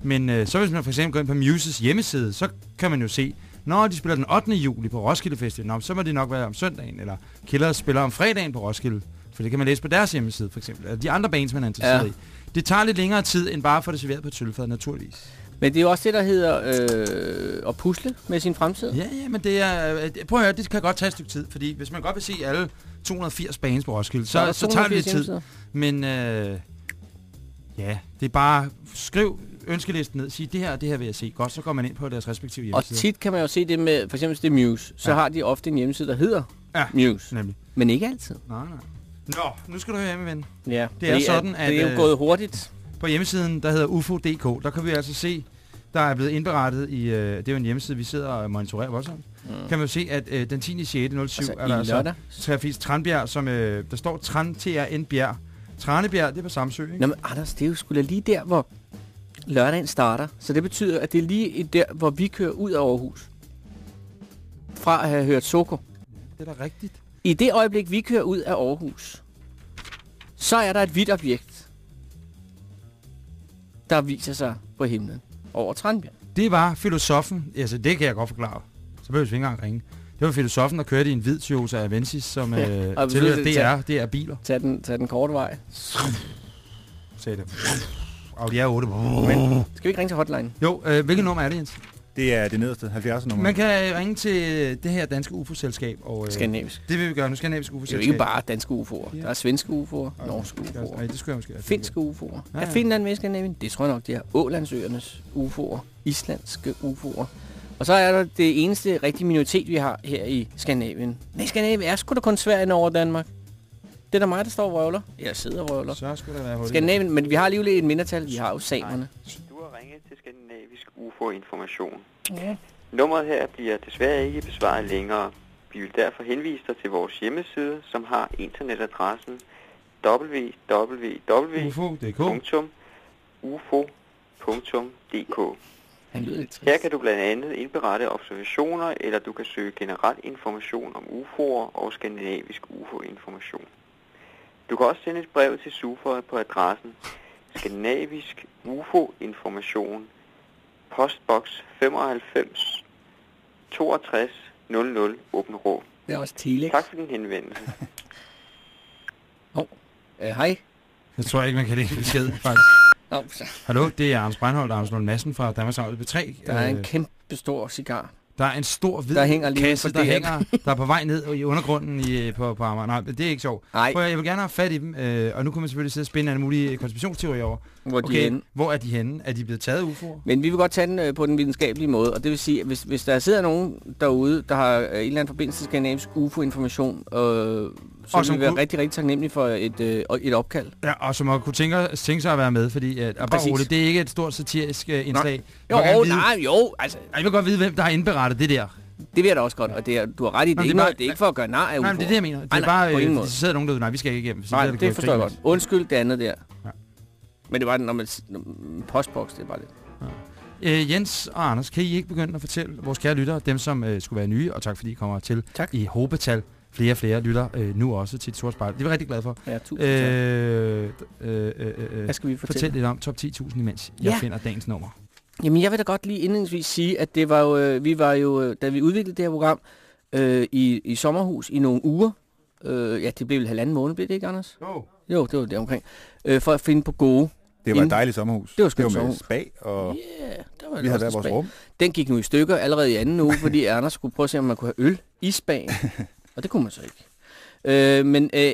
Men øh, så hvis man for eksempel går ind på Muses hjemmeside, så kan man jo se, når de spiller den 8. juli på Roskilde Festival, nå, så må det nok være om søndagen, eller Killers spiller om fredagen på Roskilde. For det kan man læse på deres hjemmeside, for eksempel. Eller de andre bands, man er interesseret Ja. i. Det tager lidt længere tid, end bare at få det serveret på et naturligvis. Men det er jo også det, der hedder øh, at pusle med sin fremtid. Ja, ja, men det er... øh, Prøv at høre, det kan godt tage et stykke tid, fordi hvis man godt vil se alle 280 bands på Roskilde, så, så tager det lidt 280 tid. Men øh, ja, det er bare, skriv ønskelisten ned, sig det her og det her vil jeg se. Godt, så går man ind på deres respektive Og hjemmesider. tit kan man jo se det med, for eksempel det Muse, så Ja. har de ofte en hjemmeside, der hedder Ja. Muse. Nemlig. Men ikke altid. Nej, nej. Nå, nu skal du høre hjemme, ven. Ja, Det er sådan, at, Det er jo øh, gået hurtigt. På hjemmesiden, der hedder ufo.dk, der kan vi altså se, der er blevet indberettet i, øh, det er jo en hjemmeside, vi sidder og monitorerer voldsomt. Mm. Kan man jo se, at øh, den 10. 6. 07 Altså, er der altså. Trafis Tranbjerg, som øh, der står Tran TRN Bjerg. Tranebjerg, det er på Samsø, ikke? Nå, men Anders, det er jo sgu da lige der, hvor lørdagen starter. Så det betyder, at det er lige der, hvor vi kører ud af Aarhus. Fra at have hørt Soko. Det er da rigtigt. I det øjeblik, vi kører ud af Aarhus, så er der et hvidt objekt, der viser sig på himlen over Tranbjerg. Det var filosofen, altså det kan jeg godt forklare, så behøver vi ikke engang ringe. Det var filosofen, der kørte i en hvid Toyota Avensis, som Ja, øh, og tilhører DR, det er biler, Tag den, tag den korte vej. sagde det. Audi R8. Men, skal vi ikke ringe til hotline? Jo, øh, hvilket nummer er det, Jens? Det er det nederste 70 nummer. Man kan øh, ringe til det her danske UFO-selskab, og øh, Skandinavisk. det vil vi gøre nu. Skandinavisk Det er UFO-selskab. jo ikke bare danske UFO'er. Ja. Der er svenske UFO'er, Og- norske Ja, UFO'er, Nej, det skulle jeg måske finske UFO'er. Ja, Er ja. Finland med i Skandinavien? Det tror jeg nok, det er. Ålandsøernes UFO'er. Islandske UFO'er. Og så er der det eneste rigtige minoritet, vi har her i Skandinavien. Nej, Skandinavien er sgu da kun Sverige over Danmark. Det er da mig, der står og vrøvler. Jeg sidder og vrøvler. Så skulle der være hurtigt. Skandinavien, men vi har alligevel et mindretal. Vi har jo samerne. Du har ringet til Skandinavisk UFO-information. Nummeret her bliver desværre ikke besvaret længere. Vi vil derfor henvise dig til vores hjemmeside, som har internetadressen www.ufo.dk. Her kan du blandt andet indberette observationer, eller du kan søge generel information om UFO'er og skandinavisk UFO-information. Du kan også sende et brev til SUFO på adressen Skandinavisk UFO-information, postboks 95 62 00 Åben Rå. Det er også Telex. Tak for din henvendelse. Uh, hej. Jeg tror ikke, man kan lægge besked, faktisk. Nå, så. Hallo, det er Anders Breinholt og Anders Lund Madsen fra Danmarks Radio B3. Der er en Øh, kæmpe stor cigar. Der er en stor hvid Der hænger lige kasse, der hænger, der er på vej ned i undergrunden i, på, på Amager. Nej, det er ikke sjovt. Nej, jeg vil gerne have fat i dem, øh, og nu kan man selvfølgelig sidde og spænde alle mulige konspirationsteorier over. Hvor de er Okay, hvor er de henne? Er de blevet taget UFO'er? Men vi vil godt tage den øh, på den videnskabelige måde, og det vil sige, at hvis, hvis der sidder nogen derude, der har øh, en eller anden forbindelse til skandinavisk UFO-information, øh, så Og vil som vi være kunne- rigtig, rigtig taknemmelige for et, øh, et opkald. Ja, og som har kunne tænke, tænke sig at være med, fordi at, og bare roligt, det er ikke et stort satirisk uh, indslag. Jo, vil gerne vide- nej, jo, altså, Jeg vil godt vide, hvem der har indberettet det der. det vil jeg da også godt, og det er, du har ret i, det, det ikke er bare- det er ikke for at gøre nar af UFO'er. Nej, det er det, jeg mener. Det Nej, er nej, bare, på ingen øh, der sidder nogen derude, nej, vi skal ikke igennem. Så Nej, det gået forstår jeg godt. Undskyld det andet der. Ja. Men det var, når man... Postboks, det er bare lidt... Øh, Jens og Anders, kan I ikke begynde at fortælle vores kære lyttere, dem som øh, skulle være nye, og tak fordi I kommer til Tak. i hobetal. Flere og flere lytter øh, nu også til et sort spejl. Det er vi rigtig glade for. Ja, tusind tak. Øh, øh, øh, øh, Hvad skal vi fortælle? fortæl lidt om top 10.000 imens jeg Ja. finder dagens nummer. Jamen, jeg vil da godt lige indledningsvis sige, at det var jo, øh, vi var jo, øh, da vi udviklede det her program øh, i, i sommerhus i nogle uger, øh, ja, det blev vel halvanden måned, blev det ikke, Anders? Oh. Jo, det var det omkring. Øh, for at finde på gode. Det var et dejligt sommerhus. Det var med sommerhus. spa, og Ja, der var vi havde hver vores spa. rum. Den gik nu i stykker allerede i anden uge, fordi Anders skulle prøve at se, om man kunne have øl i spagen. Og det kunne man så ikke. Øh, men øh,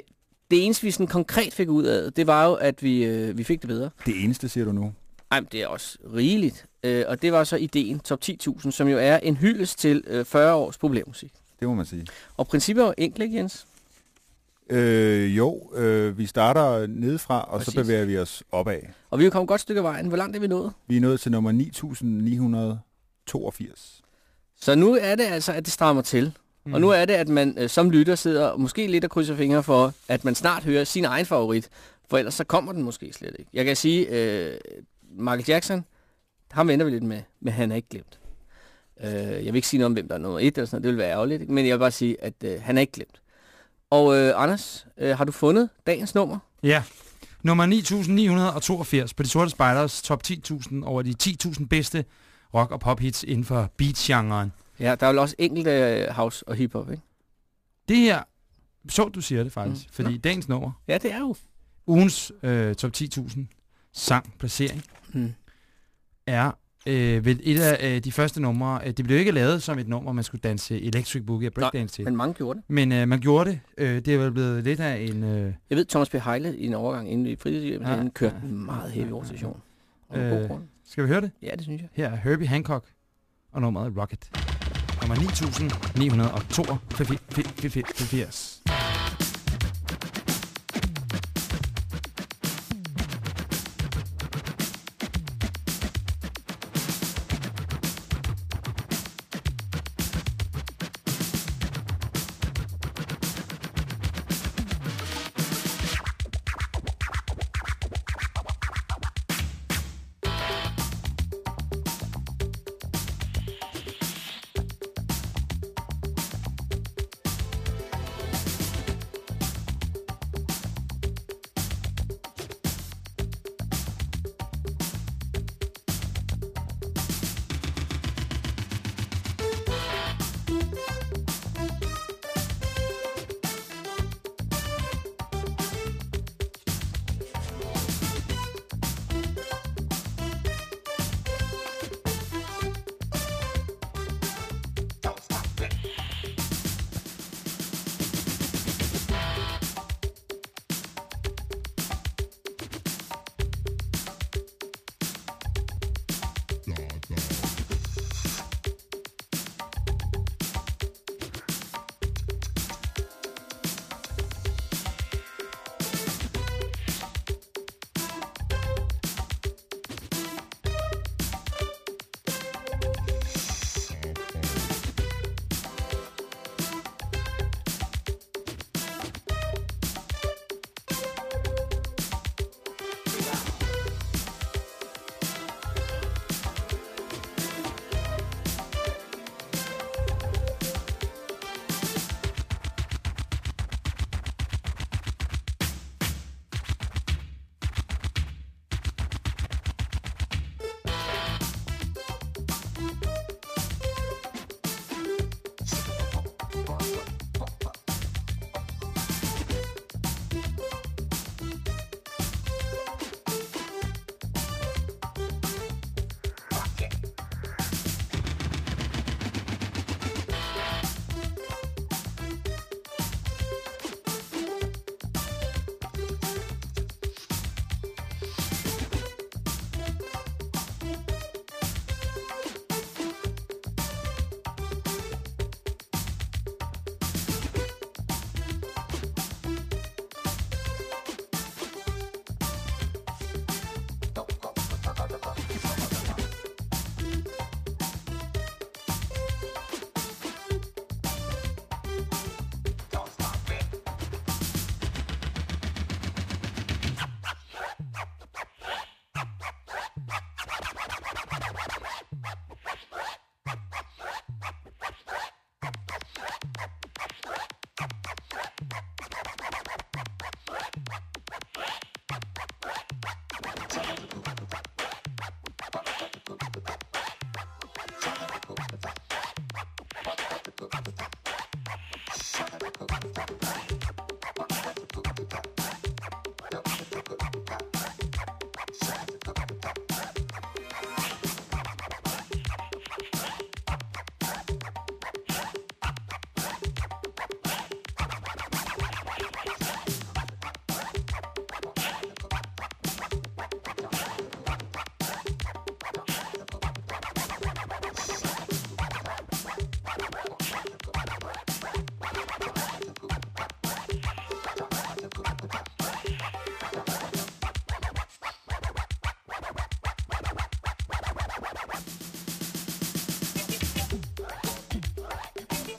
det eneste, vi sådan konkret fik ud af, det var jo, at vi, øh, vi fik det bedre. Det eneste, siger du nu. Ej, det er også rigeligt. Øh, og det var så ideen, top 10.000, som jo er en hyldest til øh, 40 års populærmusik. Det må man sige. Og princippet er enkelt, ikke Jens? Øh, jo, øh, vi starter nedefra, og Præcis. så bevæger vi os opad. Og vi er kommet et godt stykke af vejen. Hvor langt er vi nået? Vi er nået til nummer 9982. Så nu er det altså, at det strammer til. Mm. Og nu er det, at man øh, som lytter sidder måske lidt og krydser fingre for, at man snart hører sin egen favorit. For ellers så kommer den måske slet ikke. Jeg kan sige, øh, Michael Jackson, ham venter vi lidt med, men han er ikke glemt. Øh, jeg vil ikke sige noget om, hvem der er nummer et eller sådan noget. Det vil være ærgerligt. Men jeg vil bare sige, at øh, han er ikke glemt. Og øh, Anders, øh, har du fundet dagens nummer? Ja. Nummer 9982 på de sorte spejders top 10.000 over de 10.000 bedste rock- og pop-hits inden for beat-genren. Ja, der er jo også enkelte øh, house og hiphop, ikke? Det her, så du siger det faktisk, Mm. mm. fordi Nå. dagens nummer, Ja, det er jo. ugens øh, top 10.000 sang placering, Mm. er øh, vel et af øh, de første numre. Øh, det blev ikke lavet som et nummer, man skulle danse Electric Boogie og breakdance til. Men mange gjorde det. Men øh, man gjorde det. Øh, det er vel blevet lidt af en... Øh, Jeg ved, Thomas P. Heile i en overgang inde i fritidshjemmet, Ja, ja, han kørte ja, en meget heavy ja, rotation. Og en Øh, skal vi høre det? Ja, det synes jeg. Her er Herbie Hancock og nummeret Rocket. Nummer 9982.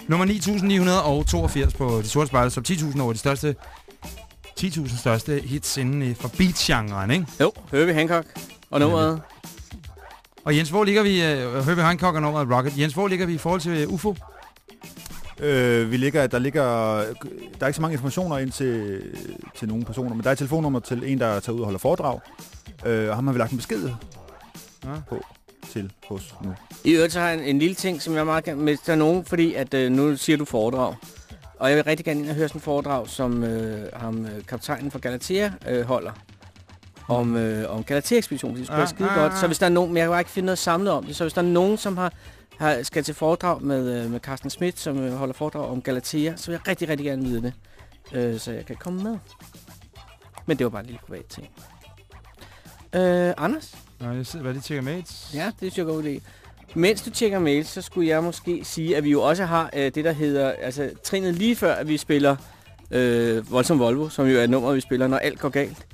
Nummer 9982 på de sorte spejler, som 10.000 over de største 10.000 største hits inden for beat-genren, ikke? Jo, Herbie Hancock. Og nummeret? Og Jens, hvor ligger vi? Uh, Herbie Hancock og nummeret Rocket. Jens, hvor ligger vi i forhold til uh, UFO? Øh, vi ligger, der ligger, der er ikke så mange informationer ind til, til nogle personer, men der er et telefonnummer til en, der tager ud og holder foredrag. Øh, og ham har vi lagt en besked Ja. på til hos nu. I øvrigt så har jeg en, en lille ting, som jeg meget gerne... Hvis der er nogen, fordi at øh, nu siger du foredrag. Og jeg vil rigtig gerne ind og høre sådan en foredrag, som øh, ham, øh, kaptajnen for Galatea øh, holder. Om, øh, om Galatea-ekspeditionen. Det Ja, ja, skide ja, godt. Så hvis der er nogen... Men jeg kan bare ikke finde noget samlet om det. Så hvis der er nogen, som har, har skal til foredrag med, øh, med Carsten Schmidt, som øh, holder foredrag om Galatea, så vil jeg rigtig, rigtig gerne vide det. Øh, så jeg kan komme med. Men det var bare en lille privat ting. Øh, Anders? Nå, jeg sidder bare lige tjekker mails. Ja, det er en god idé. Mens du tjekker mails, så skulle jeg måske sige, at vi jo også har øh, det, der hedder, altså trinet lige før, at vi spiller øh, Voldsom Volvo, som jo er et nummer, vi spiller, når alt går galt.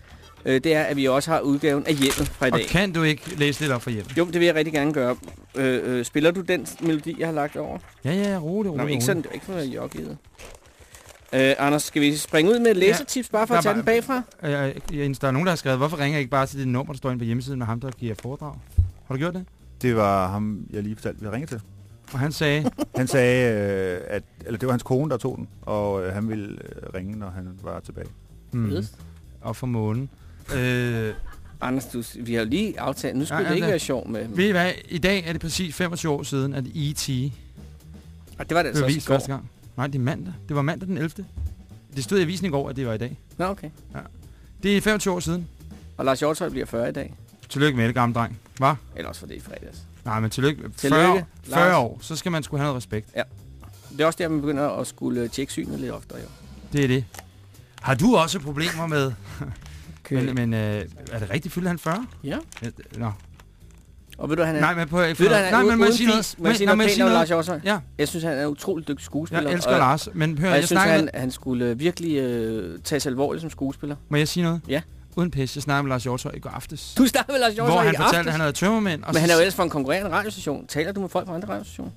Øh, det er, at vi også har udgaven af hjemmet fra i Og dag. kan du ikke læse lidt op for hjem? Jo, det vil jeg rigtig gerne gøre. Øh, øh, spiller du den melodi, jeg har lagt over? Ja, ja, rolig, rolig. Nå, ikke sådan, det er ikke for at jogge Øh, Anders, skal vi springe ud med et læsertips, bare for at tage den bagfra? Øh, Jens, der er nogen, der har skrevet, hvorfor ringer jeg ikke bare til det nummer, der står inde på hjemmesiden med ham, der giver foredrag? Har du gjort det? Det var ham, jeg lige fortalte, vi ringede til. Og han sagde, Han sagde, øh, at eller det var hans kone, der tog den, og øh, han ville øh, ringe, når han var tilbage. Yes. og for månen. Øh, Anders, du, vi har jo lige aftalt, nu skulle Ja, ja, ja, det ikke være sjov med ved I hvad? I dag er det præcis 25 år siden, at E.T. Og det var det altså også første gang. Nej, det er mandag. Det var mandag den 11. Det stod i avisen i går, at det var i dag. Nå, okay. Det er 25 år siden. Og Lars Hjortøj bliver 40 i dag. Tillykke med det, gamle dreng. Hva? Eller også for det i fredags. Nej, men tillykke. Tillykke, 40, 40 Lars. år, så skal man skulle have noget respekt. Det er også der, man begynder at skulle øh, tjekke synet lidt oftere, jo. Det er det. Har du også problemer med... Okay. Men, men øh, er det rigtigt, fylder han 40? Ja. Ja, Nå. Og ved du, han er... Nej, men på... ved du, han er nej, men må jeg sige noget? Må jeg sige noget pænt om? Lars Hjortøj? Ja, Jeg synes, han er en utrolig dygtig skuespiller. jeg elsker og, Lars. Men hør, jeg, jeg, synes, han, han skulle øh, virkelig øh, tages alvorligt som skuespiller. Må jeg sige noget? Ja. Uden pis, jeg snakkede med Lars Hjortøj i går aftes. Du startede med Lars Hjortøj hvor han i fortalte, aftes. at han havde tømmermænd. Og Men han er jo ellers fra en konkurrerende radiostation. Taler du med folk fra andre radiostationer?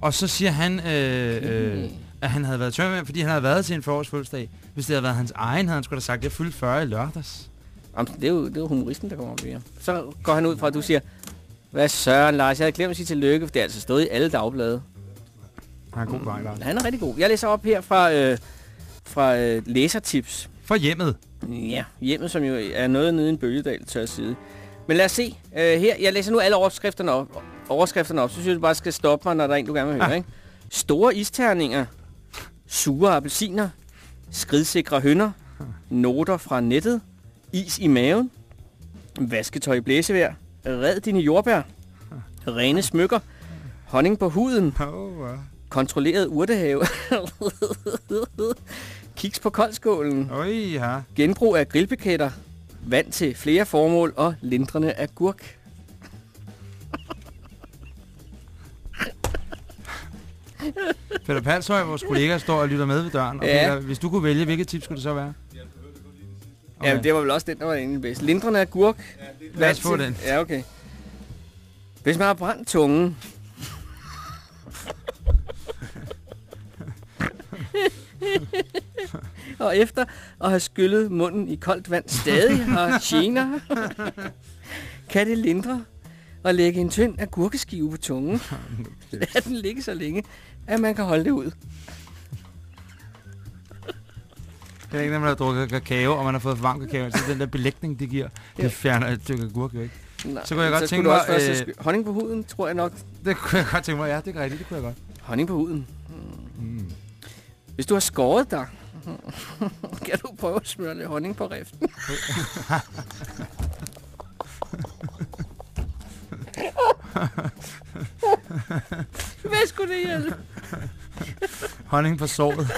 og så siger han, øh, øh, Okay. at han havde været tømmermænd, fordi han havde været til en forårsfødselsdag. Hvis det havde været hans egen, havde han skulle da sagt, at jeg fyldte 40 i lørdags. Jamen, det er jo, det er jo humoristen, der kommer op i jer. Så går han ud fra, at du siger, hvad søren, Lars, jeg havde glemt at sige tillykke, for det er altså stået i alle dagblade. Han er god vej, Lars. Han er rigtig god. Jeg læser op her fra, øh, fra øh, læsertips. For hjemmet. Ja, hjemmet, som jo er noget nede i en bølgedal, tør jeg sige. Men lad os se. Øh, her, jeg læser nu alle overskrifterne op. Overskrifterne op, så synes jeg, du bare skal stoppe mig, når der er en, du gerne vil høre. Ah. Ikke? Store isterninger. Sure appelsiner. Skridsikre hønder. Noter fra nettet. Is i maven. Vasketøj i blæsevejr. Red dine jordbær. Rene smykker. Honning på huden. Kontrolleret urtehave. Kiks på koldskålen. Øj, ja. Genbrug af grillpiketter. Vand til flere formål og lindrende agurk. Peter Palshøj, vores kollega, står og lytter med ved døren. Og Ja. Peter, hvis du kunne vælge, hvilket tip skulle det så være? Okay. Ja, det var vel også den, der var egentlig bedst. Lindrende agurk. Lad os få den. Ja, okay. Hvis man har brændt tungen. og efter at have skyllet munden i koldt vand stadig har gener, kan det lindre og lægge en tynd agurkeskive på tungen. Lad den ligge så længe, at man kan holde det ud. Det er ikke, når man har drukket kakao, og man har fået varm kakao. Så den der belægning, det giver, det fjerner et stykke agurk ikke. Nej, Så kunne jeg godt tænke mig, også øh, Honning på huden, tror jeg nok. Det kunne jeg godt tænke mig. Ja, det er rigtigt. Det kunne jeg godt. Honning på huden. Mm. Hvis du har skåret dig, kan du prøve at smøre lidt honning på riften. Hvad skulle det hjælpe? Honning på såret.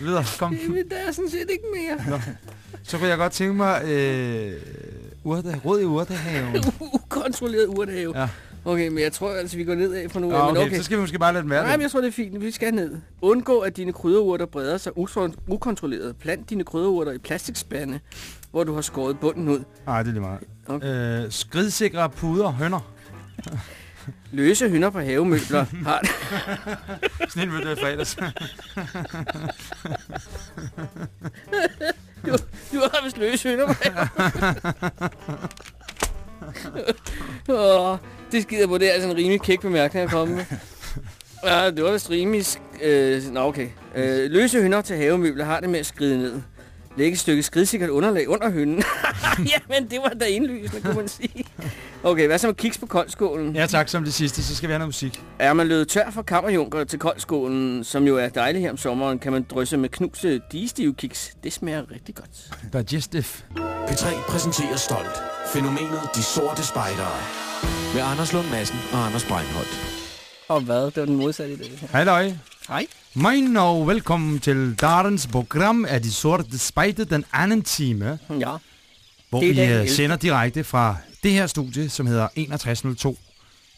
Videre, kom. Jamen, der er sådan set ikke mere. Så kunne jeg godt tænke mig øh, urte, rød i urtehaven. Ukontrolleret urtehave. Ja. Okay, men jeg tror altså, vi går nedad fra nu af. Ja, men okay, okay. så skal vi måske bare lade den være. Nej, men jeg tror, det er fint. Vi skal ned. Undgå, at dine krydderurter breder sig ukon- ukontrolleret. Plant dine krydderurter i plastikspande, hvor du har skåret bunden ud. Nej, det er lige meget. Okay. Øh, skridsikre puder hønder. Løse hynder på havemøbler har Sådan en mødte jeg i fredags. du, du har vist løse hynder på Åh, det skider på, det er altså en rimelig kæk bemærkning at komme med. Ja, det var vist rimelig... Øh, nå, okay. Øh, løse hønder til havemøbler har det med at skride ned. Læg et stykke skridsikkert underlag under hynden. Jamen, det var da indlysende, kunne man sige. Okay, hvad så med kiks på koldskålen? Ja tak, som det sidste, så skal vi have noget musik. Er man løbet tør for kammerjunker til koldskålen, som jo er dejlig her om sommeren, kan man drysse med knuste digestive kiks. Det smager rigtig godt. Digestive. P3 præsenterer stolt fænomenet De Sorte Spejdere. Med Anders Lund Madsen og Anders Breinholt. Og hvad? Det var den modsatte i det her. Hej Hej. Mein og velkommen til dagens program af De Sorte Spejde, den anden time, Ja. hvor Det vi den øh, sender direkte fra det her studie, som hedder 6102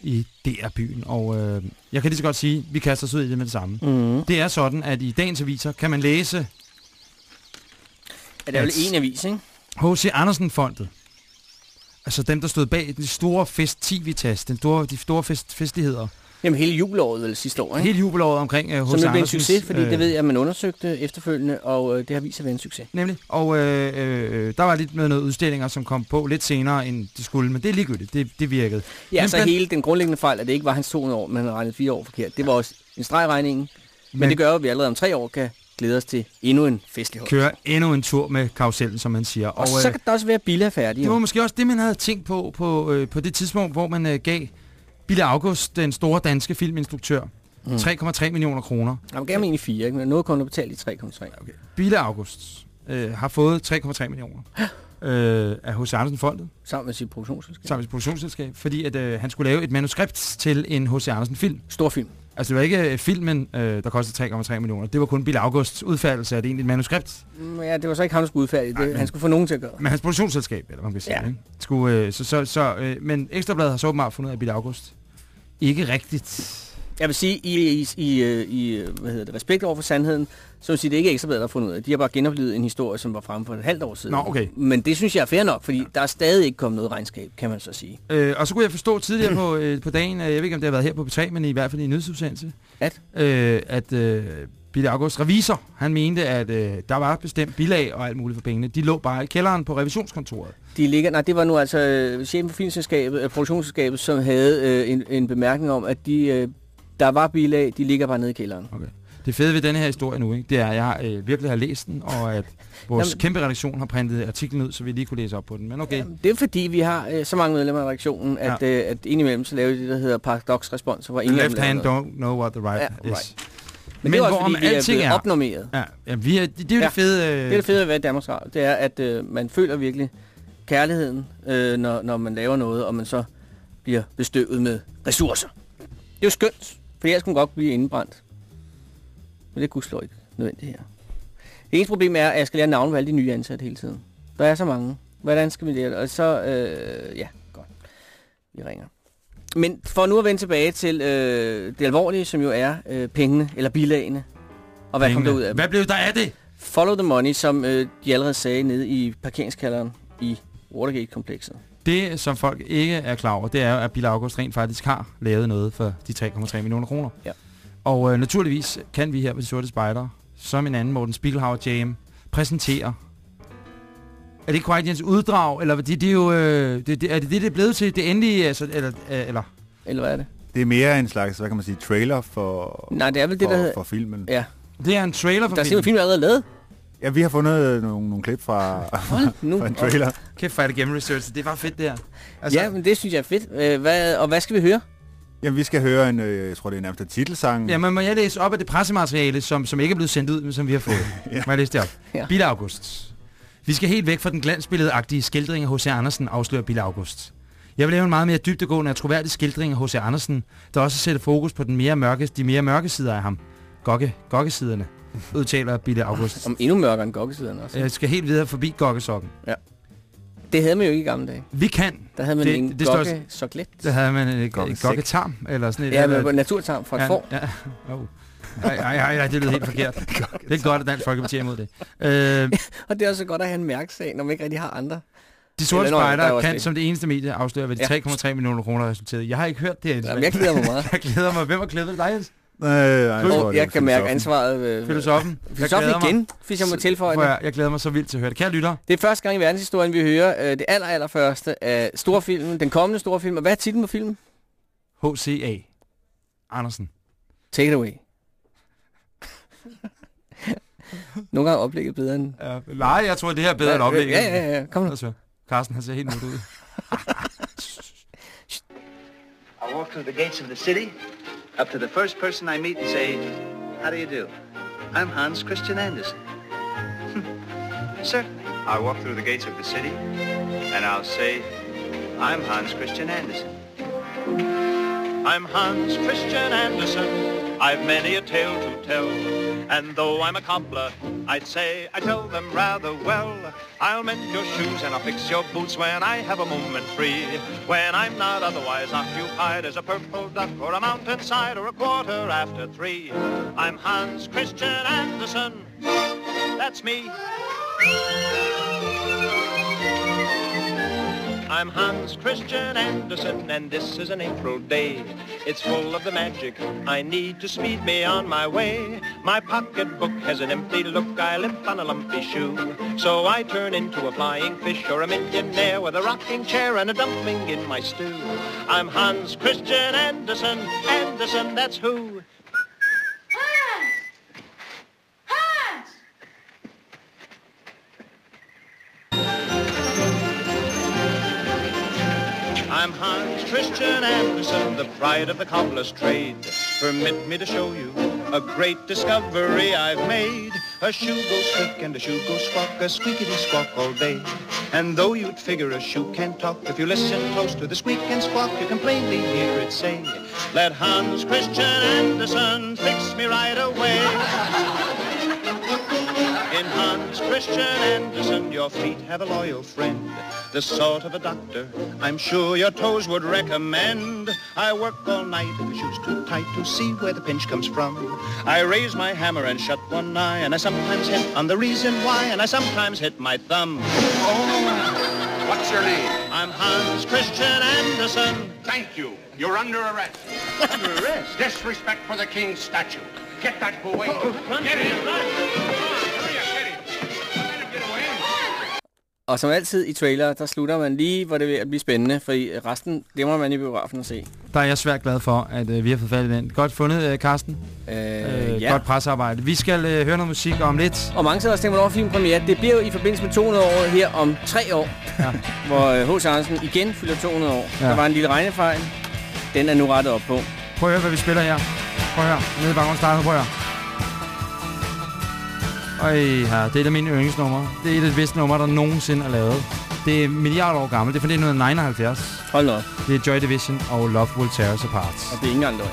i DR-byen. Og øh, jeg kan lige så godt sige, at vi kaster os ud i det med det samme. Mm. Det er sådan, at i dagens aviser kan man læse Er det vel en avis, ikke? H.C. Andersen-fondet. Altså dem, der stod bag de store festivitas, den store, de store fest, festligheder. Jamen hele juleåret eller sidste år, ikke? Hele jubilæet omkring uh, H.C. Som blev en succes, fordi øh, det ved jeg, at man undersøgte efterfølgende, og øh, det har vist sig at være en succes. Nemlig. Og øh, øh, der var lidt med noget udstillinger, som kom på lidt senere, end de skulle. Men det er ligegyldigt. Det, det virkede. Ja, Men så blandt- hele den grundlæggende fejl, at det ikke var hans to år, men han regnede fire år forkert. Det var også en stregregning. Men, Men- det gør at vi allerede om tre år kan glæde os til endnu en festlig hold. Køre endnu en tur med karusellen, som man siger. Og, og så kan der også være Billa færdig. det var måske også det, man havde tænkt på på, øh, på det tidspunkt, hvor man øh, gav Bille August, den store danske filminstruktør, Mm. 3,3 millioner kroner. Han gav mig egentlig fire, ikke? men noget kunne betale i 3,3. Okay. Bille August øh, har fået 3,3 millioner øh, af H.C. Andersen-fondet, Sammen med sit produktionsselskab. sammen med sit produktionsselskab, fordi at, øh, han skulle lave et manuskript til en H.C. Andersen-film. Stor film. Altså, det var ikke øh, filmen, øh, der kostede 3,3 millioner. Det var kun Bille Augusts udfærdelse af det egentligt manuskript. Mm, Ja, det var så ikke ham, der skulle udfærdige Nej, det. men- Han skulle få nogen til at gøre. Men hans produktionsselskab, eller hvad man kan sige. Ja. Ikke? Skulle, øh, så, så, så, øh, men Ekstrabladet har så åbenbart fundet ud af, at Bille August ikke rigtigt... Jeg vil sige, i, i, i, i hvad hedder det, respekt over for sandheden, så vil jeg sige, det er ikke Ekstrabladet, der har fundet ud af. De har bare genoplevet en historie, som var fremme for et halvt år siden. Nå, okay. Men det synes jeg er fair nok, fordi der er stadig ikke kommet noget regnskab, kan man så sige. Øh, og så kunne jeg forstå tidligere på, øh, på dagen, øh, jeg ved ikke, om det har været her på P3, men i hvert fald i en nyhedsudsendelse, At? øh, at øh, Bille August revisor, han mente, at øh, der var bestemt bilag og alt muligt for pengene. De lå bare i kælderen på revisionskontoret. De ligger, nej, det var nu altså øh, chefen for filmselskabet, øh, produktionsselskabet, som havde øh, en, en bemærkning om, at de, øh, der var bilag, de ligger bare nede i kælderen. Okay. Det fede ved denne her historie nu, ikke, det er, at jeg øh, virkelig har læst den, og at vores Jamen- kæmpe redaktion har printet artiklen ud, så vi lige kunne læse op på den. Men okay. Jamen, det er fordi, vi har øh, så mange medlemmer af redaktionen, at, Ja. øh, at indimellem så laver vi det, der hedder paradox-respons, hvor The left hand don't know what the right Ja, is. right. Men, Men det er også fordi, vi alting er- opnormeret. Ja, ja vi er, det, det er jo Ja. det fede... Øh, Det er det fede ved at være Danmarks Radio, det er, at øh, man føler virkelig kærligheden, øh, når, når man laver noget, og man så bliver bestøvet med ressourcer. Det er jo skønt, for jeg skulle godt blive indbrændt. Men det kunne slå ikke nødvendigt her. Det eneste problem er, at jeg skal lære navn på alle de nye ansatte hele tiden. Der er så mange. Hvordan skal vi lære det? Og så, øh, ja, godt. Vi ringer. Men for nu at vende tilbage til øh, det alvorlige, som jo er øh, pengene, eller bilagene. Og hvad kom der ud af dem? Hvad blev der af det? Follow the money, som øh, de allerede sagde nede i parkeringskalderen i Watergate-komplekset. Det, som folk ikke er klar over, det er jo, at Bill August rent faktisk har lavet noget for de 3,3 millioner kroner. Ja. Og øh, naturligvis kan vi her på De Sorte Spejder, som en anden Morten Spiegelhauer Jam, præsentere er det ikke korrekt, Jens? Uddrag? Eller det, det er jo... Øh, det, det, er det det, det er blevet til? Det endelige? Altså, eller, øh, eller, Eller hvad er det? Det er mere en slags, hvad kan man sige, trailer for, Nej, det er vel det, for, der hedder... for filmen. Ja, det er en trailer for der er filmen. simpelthen film allerede lavet. Ja, vi har fundet nogle, nogle klip fra, Hold nu. fra en trailer. Kæft, for er det gennem research. Det er bare fedt, det her. Altså, Ja, men det synes jeg er fedt. Øh, hvad, og hvad skal vi høre? Jamen, vi skal høre en, øh, jeg tror, det er nærmest en titelsang. Jamen, må jeg læse op af det pressemateriale, som, som ikke er blevet sendt ud, men som vi har fået? Ja. Må jeg læse det op? Ja. Bill August. Vi skal helt væk fra den glansbilledagtige skildring af H.C. Andersen, afslører Bill August. Jeg vil lave en meget mere dybdegående og troværdig skildring af H.C. Andersen, der også sætter fokus på den mere mørke, de mere mørke sider af ham. Gogge, gokkesiderne, udtaler Bill August. Om endnu mørkere end gokkesiderne også. Jeg skal helt videre forbi gokkesokken. Det havde man jo ikke i gamle dage. Vi kan. Der havde man Det- det, en det gokke-soklet. Der havde man en gokketarm, eller sådan et. Ja, eller- med naturtarm fra et ja, får. Ja. Oh. Ej, ej, ej, ej, det lyder helt forkert. Det er godt, at Dansk Folkeparti er imod det. Øh, Og det er også godt at have en mærkesag, når man ikke rigtig har andre De sorte er spejder kan det. som det eneste medie afsløre, hvad de Ja. 3,3 millioner kroner har resulteret. Jeg har ikke hørt det. Jamen, jeg glæder mig meget. jeg glæder mig. Hvem har glædet dig? Dig, Jens? Nej, nej, jeg, tror, jeg kan mærke ansvaret. Øh, Filosofen. Jeg Filosofen glæder mig. igen, hvis jeg må tilføje det. jeg glæder mig så vildt til at høre det. Kære lytter, Det er første gang i verdenshistorien, vi hører øh, det aller, aller første af storfilmen, den kommende storfilm. Og hvad er titlen på filmen? H.C.A. Andersen. Take it away. Nogle gange er oplægget bedre end... Ja, nej, jeg tror, det her er bedre end oplægget. Ja, ja, ja. Kom nu. Altså, Carsten, han ser helt nødt ud. I'll walk through the gates of the city, up to the first person I meet and say, How do you do? I'm Hans Christian Andersen. Certainly. I'll walk through the gates of the city, and I'll say, I'm Hans Christian Andersen. I'm Hans Christian Andersen. I've many a tale to tell. And though I'm a cobbler, I'd say I tell them rather well. I'll mend your shoes and I'll fix your boots when I have a moment free. When I'm not otherwise occupied as a purple duck or a mountainside or a quarter after three. I'm Hans Christian Andersen. That's me. I'm Hans Christian Andersen, and this is an April day. It's full of the magic I need to speed me on my way. My pocketbook has an empty look, I limp on a lumpy shoe. So I turn into a flying fish or a millionaire with a rocking chair and a dumpling in my stew. I'm Hans Christian Andersen, Andersen, that's who. I'm Hans Christian Andersen, the pride of the cobbler's trade. Permit me to show you a great discovery I've made. A shoe goes squeak and a shoe goes squawk, a squeakity squawk all day. And though you'd figure a shoe can't talk, if you listen close to the squeak and squawk, you can plainly hear it say, Let Hans Christian Andersen fix me right away. In Hans Christian Andersen, your feet have a loyal friend, the sort of a doctor I'm sure your toes would recommend. I work all night if the shoe's too tight to see where the pinch comes from. I raise my hammer and shut one eye, and I sometimes hit on the reason why, and I sometimes hit my thumb. Oh, what's your name? I'm Hans Christian Andersen. Thank you. You're under arrest. Under arrest? Disrespect for the king's statue. Get that away. Get him. Og som altid i trailer, der slutter man lige, hvor det er ved at blive spændende, for resten glemmer man i biografen at se. Der er jeg svært glad for, at øh, vi har fået fat i den. Godt fundet, øh, Carsten. Øh, Øh, ja. Godt pressearbejde. Vi skal øh, høre noget musik om lidt. Og mange sidder og tænker, hvornår filmpremiere. Det bliver jo i forbindelse med 200 år her om tre år, Ja. hvor øh, H.C. Andersen igen fylder 200 år. Ja. Der var en lille regnefejl. Den er nu rettet op på. Prøv at høre, hvad vi spiller her. Prøv at høre. Nede i baggrunden starter. Prøv at høre. Øj, her. Det er et af mine yndlingsnumre. Det er et af de bedste numre, der nogensinde er lavet. Det er milliarder år gammelt. Det er fra 1979. Hold op. Det er Joy Division og Love Will Tear Us Apart. Og det er ikke engang løgn.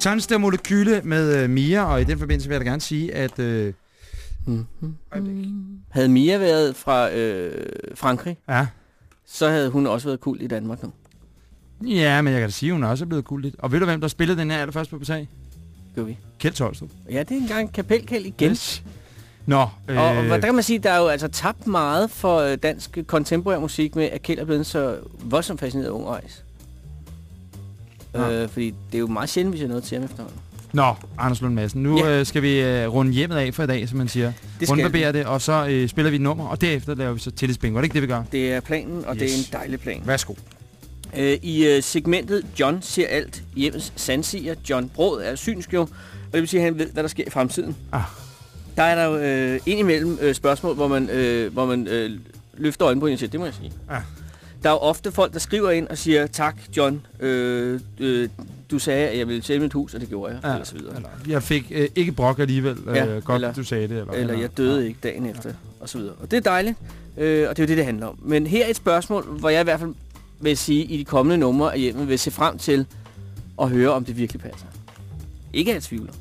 Tons der molekyle med øh, Mia, og i den forbindelse vil jeg da gerne sige, at... Øh, Havde Mia været fra øh, Frankrig, ja. så havde hun også været cool i Danmark nu. ja, men jeg kan da sige, at hun også er blevet guldigt. Og ved du, hvem der spillede den her allerførst på betag? Gør vi. Kjeld Tolstrup. Ja, det er engang kapelkæld igen. Yes. Nå, øh, Og, og der kan man sige, der er jo altså tabt meget for øh, dansk kontemporær musik med, at Kjeld er blevet så voldsomt fascineret af Ung Rejs. Ja. Øh, fordi det er jo meget sjældent, vi ser noget til ham efterhånden. Nå, Anders Lund Madsen. Nu Ja. øh, skal vi øh, runde hjemmet af for i dag, som man siger. Det Rundbarberer det, og så øh, spiller vi et nummer, og derefter laver vi så tillidsbingo. Er det ikke det, vi gør? Det er planen, og yes. det er en dejlig plan. Værsgo. Øh, I øh, segmentet John ser alt, hjemmets sandsiger. John Brod er synsk jo, og det vil sige, at han ved, hvad der sker i fremtiden. Ah. Der er der jo øh, indimellem øh, spørgsmål, hvor man, øh, hvor man øh, løfter øjenbrynene siger, det må jeg sige. Ah. Der er jo ofte folk, der skriver ind og siger, tak John, øh, øh, du sagde, at jeg ville sælge mit hus, og det gjorde jeg, Ja, eller så videre. Eller, jeg fik øh, ikke brok alligevel. Øh, Ja, godt, eller- du sagde det. Eller, Eller jeg døde ikke dagen efter, og så videre. Og det er dejligt, øh, og det er jo det, det handler om. Men her er et spørgsmål, hvor jeg i hvert fald vil sige, i de kommende numre af hjemmet, vil se frem til at høre, om det virkelig passer. Ikke at jeg tvivler.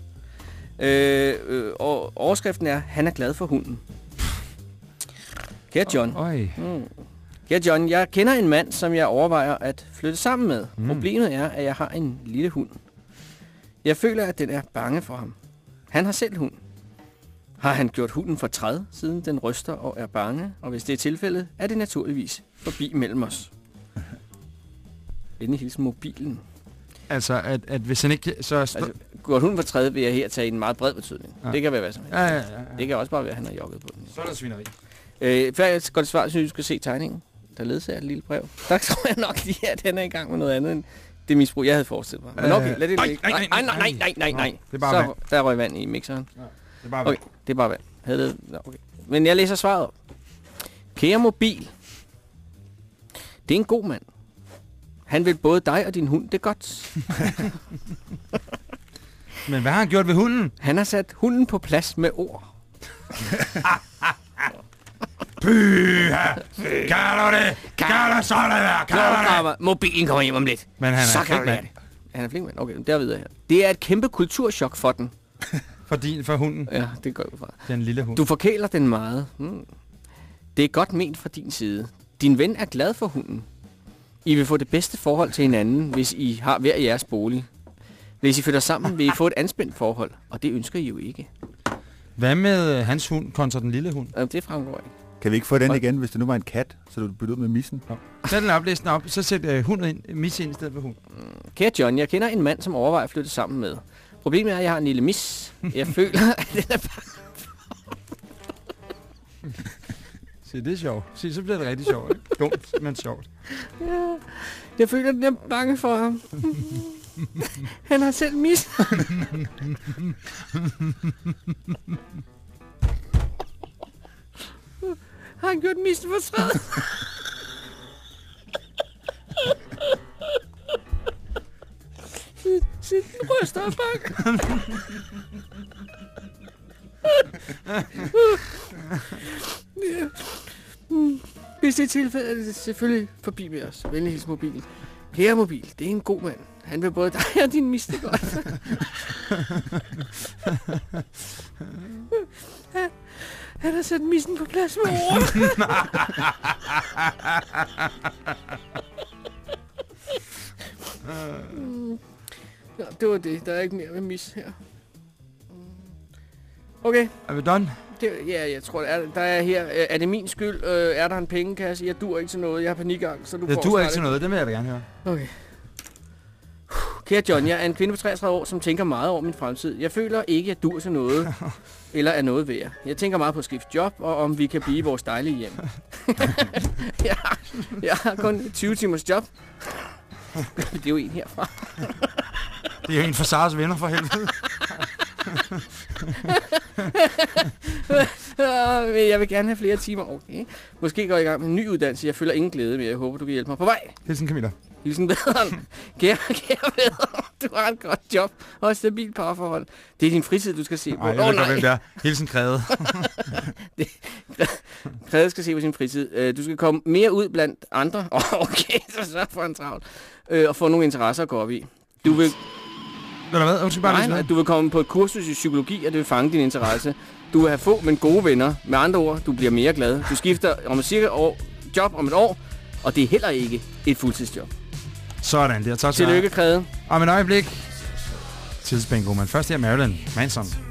Øh, øh, og overskriften er, han er glad for hunden. Kære John. Mm. Kære John, jeg kender en mand, som jeg overvejer at flytte sammen med. Mm. Problemet er, at jeg har en lille hund. Jeg føler, at den er bange for ham. Han har selv hund. Har han gjort hunden for træd, siden den ryster og er bange? Og hvis det er tilfældet, er det naturligvis forbi mellem os. Endelig hilsen mobilen. Altså, at, at hvis han ikke... Så Altså, gjort hunden for træd vil jeg her tage en meget bred betydning. Ja. Ja. Det kan være hvad som helst. Ja, ja, ja, ja. Det kan også bare være, at han har jogget på den. Så er der svineri. Øh, før jeg går til svar, synes jeg, du skal se tegningen, der ledsager et lille brev. Der tror jeg nok lige, at den er i gang med noget andet end det misbrug, jeg havde forestillet mig. Men okay, lad det nej, ligge. nej, Nej, nej, nej, nej, nej, nej. Det er bare Så der røg vand i mixeren. Det er bare Okay, det er bare vand. Havde det... Nå, okay. Men jeg læser svaret op. Kære mobil. Det er en god mand. Han vil både dig og din hund det godt. Men hvad har han gjort ved hunden? Han har sat hunden på plads med ord. Pyha! Kan du det? Kan du så lade være? Kan du det? Mobilen kommer hjem om lidt. Men han er så kan du det. Han er flink mand. Okay, der ved jeg. Det er et kæmpe kulturschok for den. For, din, for hunden. Ja, det går jeg fra. Den lille hund. Du forkæler den meget. Hmm. Det er godt ment fra din side. Din ven er glad for hunden. I vil få det bedste forhold til hinanden, hvis I har hver jeres bolig. Hvis I flytter sammen, vil I få et anspændt forhold, og det ønsker I jo ikke. Hvad med hans hund kontra den lille hund? Ja, det fremgår ikke. Kan vi ikke få den igen, hvis det nu var en kat, så du byttede ud med missen? Sæt den op, læs den op, så sæt øh, hunden ind, mis ind i stedet for hund. Kære John, jeg kender en mand, som overvejer at flytte sammen med. Problemet er, at jeg har en lille mis. Jeg føler, at den er bare... Se, det er sjovt. Se, så bliver det rigtig sjovt. Ikke? Dumt, men sjovt. Ja, jeg føler, at den er bange for ham. Han har selv mis. har han gjort missen for træet? Sit ryster og. Mm. Hvis det er tilfældet, er det selvfølgelig forbi med os. Venlig hils mobil. Kære mobil, det er en god mand. Han vil både dig og din miste godt. han, har sat missen på plads med ord. Mm. ja, det var det. Der er ikke mere med mis her. Okay. Er vi done? Det, ja, jeg tror, der er, der er her. Øh, Er det min skyld? Øh, er der en pengekasse? Jeg dur ikke til noget. Jeg har panikangst, så du Det får snart ikke til noget, det vil jeg da gerne høre. Okay. Kære John, jeg er en kvinde på 33 år, som tænker meget over min fremtid. Jeg føler ikke, at jeg dur til noget, eller er noget værd. Jeg tænker meget på at skifte job, og om vi kan blive i vores dejlige hjem. jeg, har, jeg har kun 20 timers job. det er jo en herfra. Det er jo en for Saras venner for helvede. Jeg vil gerne have flere timer. Okay. Måske går jeg i gang med en ny uddannelse. Jeg føler ingen glæde, men jeg håber, du kan hjælpe mig på vej. Hilsen Camilla. Hilsen bedre. Kære, kære bedre. Du har et godt job og et stabilt parforhold. Det er din fritid, du skal se på. Ej, jeg ved godt, hvem det er. Hilsen Kræde. Krede skal se på sin fritid. Øh, Du skal komme mere ud blandt andre. okay, så sørg for en travl. Øh, Og få nogle interesser at gå op i. Du vil... Eller hvad? Undskyld, bare Nej, nej, du vil komme på et kursus i psykologi, og det vil fange din interesse. Du vil have få, men gode venner. Med andre ord, du bliver mere glad. Du skifter om cirka år, job om et år, og det er heller ikke et fuldtidsjob. Sådan der. Tak skal du Tillykke, Krede. have. Om et øjeblik. Tidsbingo, men først her Marilyn Manson.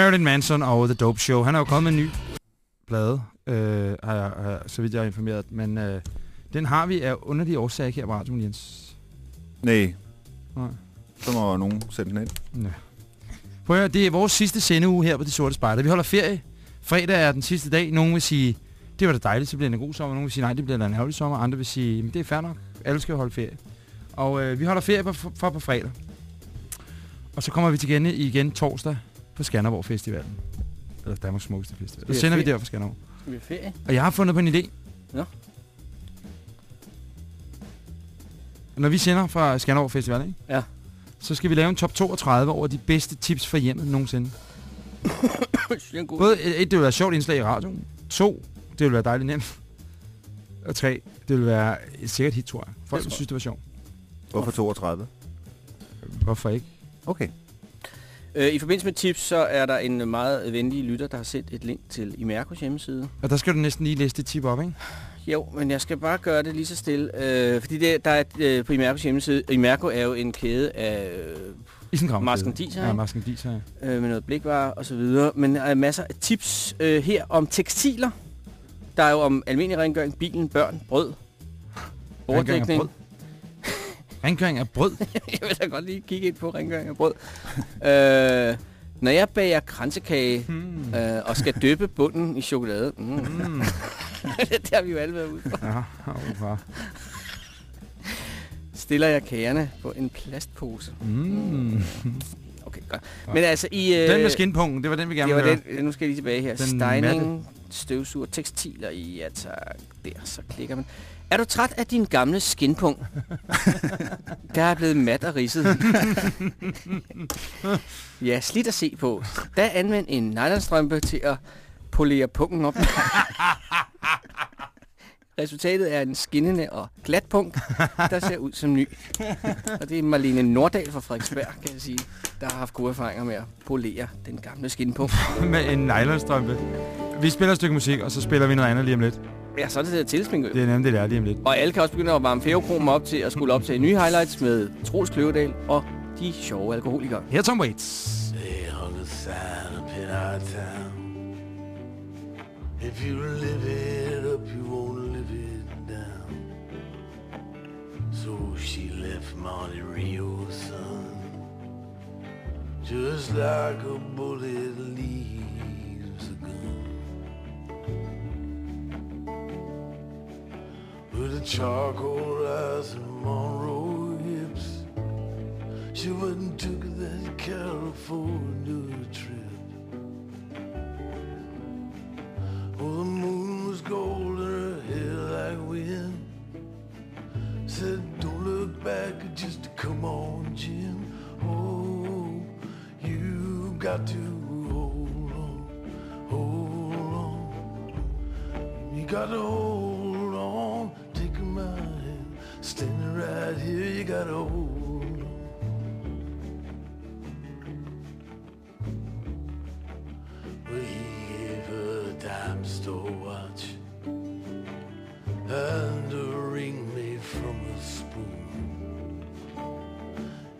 Marilyn Manson og The Dope Show. Han er jo kommet med en ny plade, øh, har jeg, har så vidt jeg er informeret. Men øh, den har vi af underlige årsager ikke her på radioen, Jens. Nej. Nej. Så må nogen sætte den ind. Ja. Prøv at høre, det er vores sidste sendeuge her på De Sorte Spejder. Vi holder ferie. Fredag er den sidste dag. Nogen vil sige, det var da dejligt, så bliver det en god sommer. Nogen vil sige, nej, det bliver da en ærgerlig sommer. Andre vil sige, men det er fair nok. Alle skal holde ferie. Og øh, vi holder ferie på, for på fredag. Og så kommer vi til igen igen torsdag på Skanderborg Festivalen. Eller Danmarks Smukkeste Festival. Så sender vi der fra Skanderborg. Skal vi have ferie? Og jeg har fundet på en idé. Ja. Når vi sender fra Skanderborg Festival, ikke? Ja. så skal vi lave en top 32 over de bedste tips for hjemmet nogensinde. Både et, det vil være et sjovt indslag i radioen. To, det vil være dejligt nemt. Og tre, det vil være et sikkert hit, tror jeg. Folk synes, det var sjovt. Hvorfor 32? Hvorfor ikke? Okay. Øh, I forbindelse med tips, så er der en meget venlig lytter, der har sendt et link til Imercos hjemmeside. Og der skal du næsten lige læse det tip op, ikke? Jo, men jeg skal bare gøre det lige så stille. Øh, fordi det, der er øh, på Imercos hjemmeside. Imerco er jo en kæde af øh, maskendiser, Ja, maskendiser, ja. øh, med noget blikvarer og så videre. Men der er masser af tips øh, her om tekstiler. Der er jo om almindelig rengøring, bilen, børn, brød, brød. Rengøring af brød. jeg vil da godt lige kigge ind på rengøring af brød. øh, når jeg bager kransekage Hmm. øh, og skal døbe bunden i chokolade. Mm. Mm. det har vi jo alle været ude for. Ja, okay. Stiller jeg kagerne på en plastpose. Mm. Okay, godt. Men altså i... Øh, Den med skinpungen, det var den, vi gerne ville høre. den, nu skal jeg lige tilbage her. Den Steining, støvsuger, tekstiler i, ja tak. Der, så klikker man. Er du træt af din gamle skinpung? der er blevet mat og ridset. ja, slidt at se på. Der anvend en nylonstrømpe til at polere pungen op. Resultatet er en skinnende og glat pung, der ser ud som ny. Og det er Marlene Nordahl fra Frederiksberg, kan jeg sige, der har haft gode erfaringer med at polere den gamle skinpung. med en nylonstrømpe. Vi spiller et stykke musik, og så spiller vi noget andet lige om lidt. Ja, så er det det tilsmink. Det er nemlig det, der er lige om lidt. Og alle kan også begynde at varme ferrokromen op til at skulle optage nye highlights med Troels Kløvedal og de sjove alkoholikere. Her er Tom Waits. If you live it up, you won't live it down. So she left Monte Rio, son. Just like a bullet leaves With a charcoal eyes and Monroe hips. She wouldn't took that California trip. Oh, the moon was gold and her hair like wind. Said, don't look back, just come on, Jim. Oh, you got to hold on, hold on. You got to hold Here, you got on. We gave her a dime store watch and a ring made from a spoon.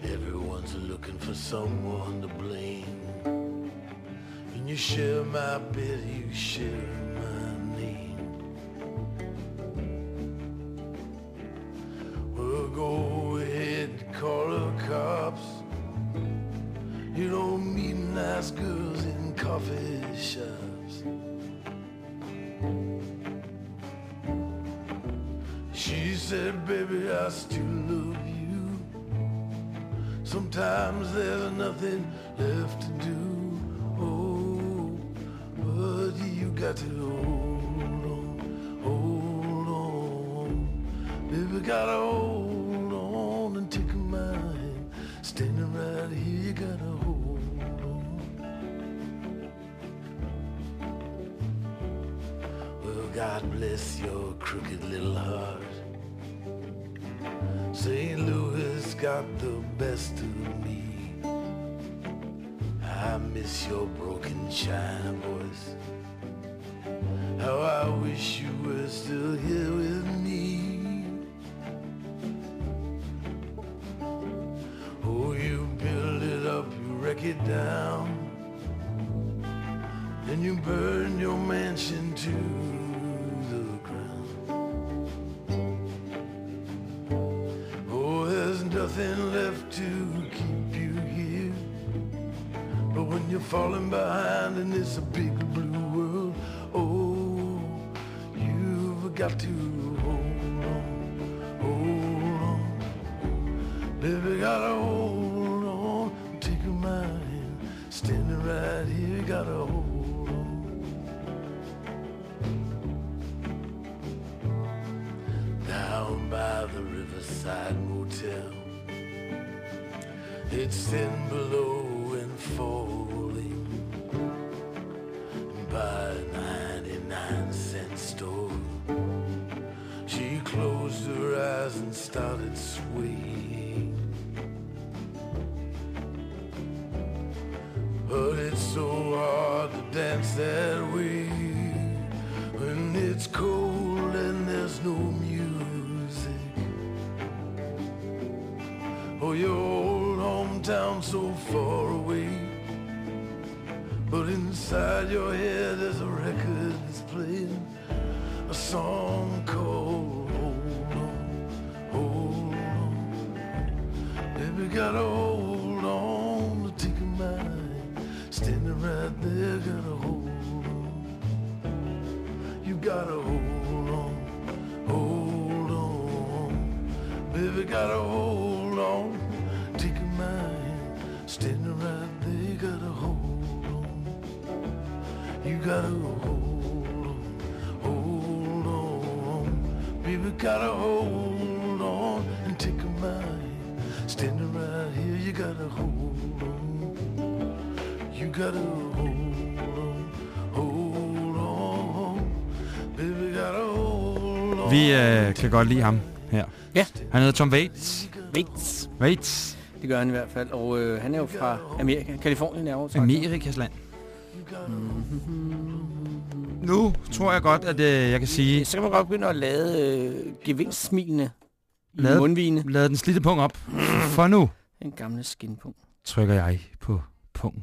Everyone's looking for someone to blame. And you share my bed, you share best to me. I miss your broken china voice. How I wish you were still here with me. Oh, you build it up, you wreck it down. Then you burn your mansion to nothing left to keep you here. But when you're falling behind and it's a big far away. But inside your head there's a record that's playing a song called Hold On, Hold On. Baby, gotta hold on to take a mind. Standing right there, gotta hold on. You gotta hold on, hold on. Baby, gotta hold kan godt lide ham her. Ja. Han hedder Tom Waits. Waits. Waits. Det gør han i hvert fald. Og øh, han er jo fra Amerika. Kalifornien er også. Amerikas land. Nu tror jeg godt, at øh, jeg kan sige... Så kan man godt begynde at lade øh, gevinstsmilende i Lad- mundvigene. Lad den slidte punkt op. For nu Den gamle skinpunkt. trykker jeg på punkt.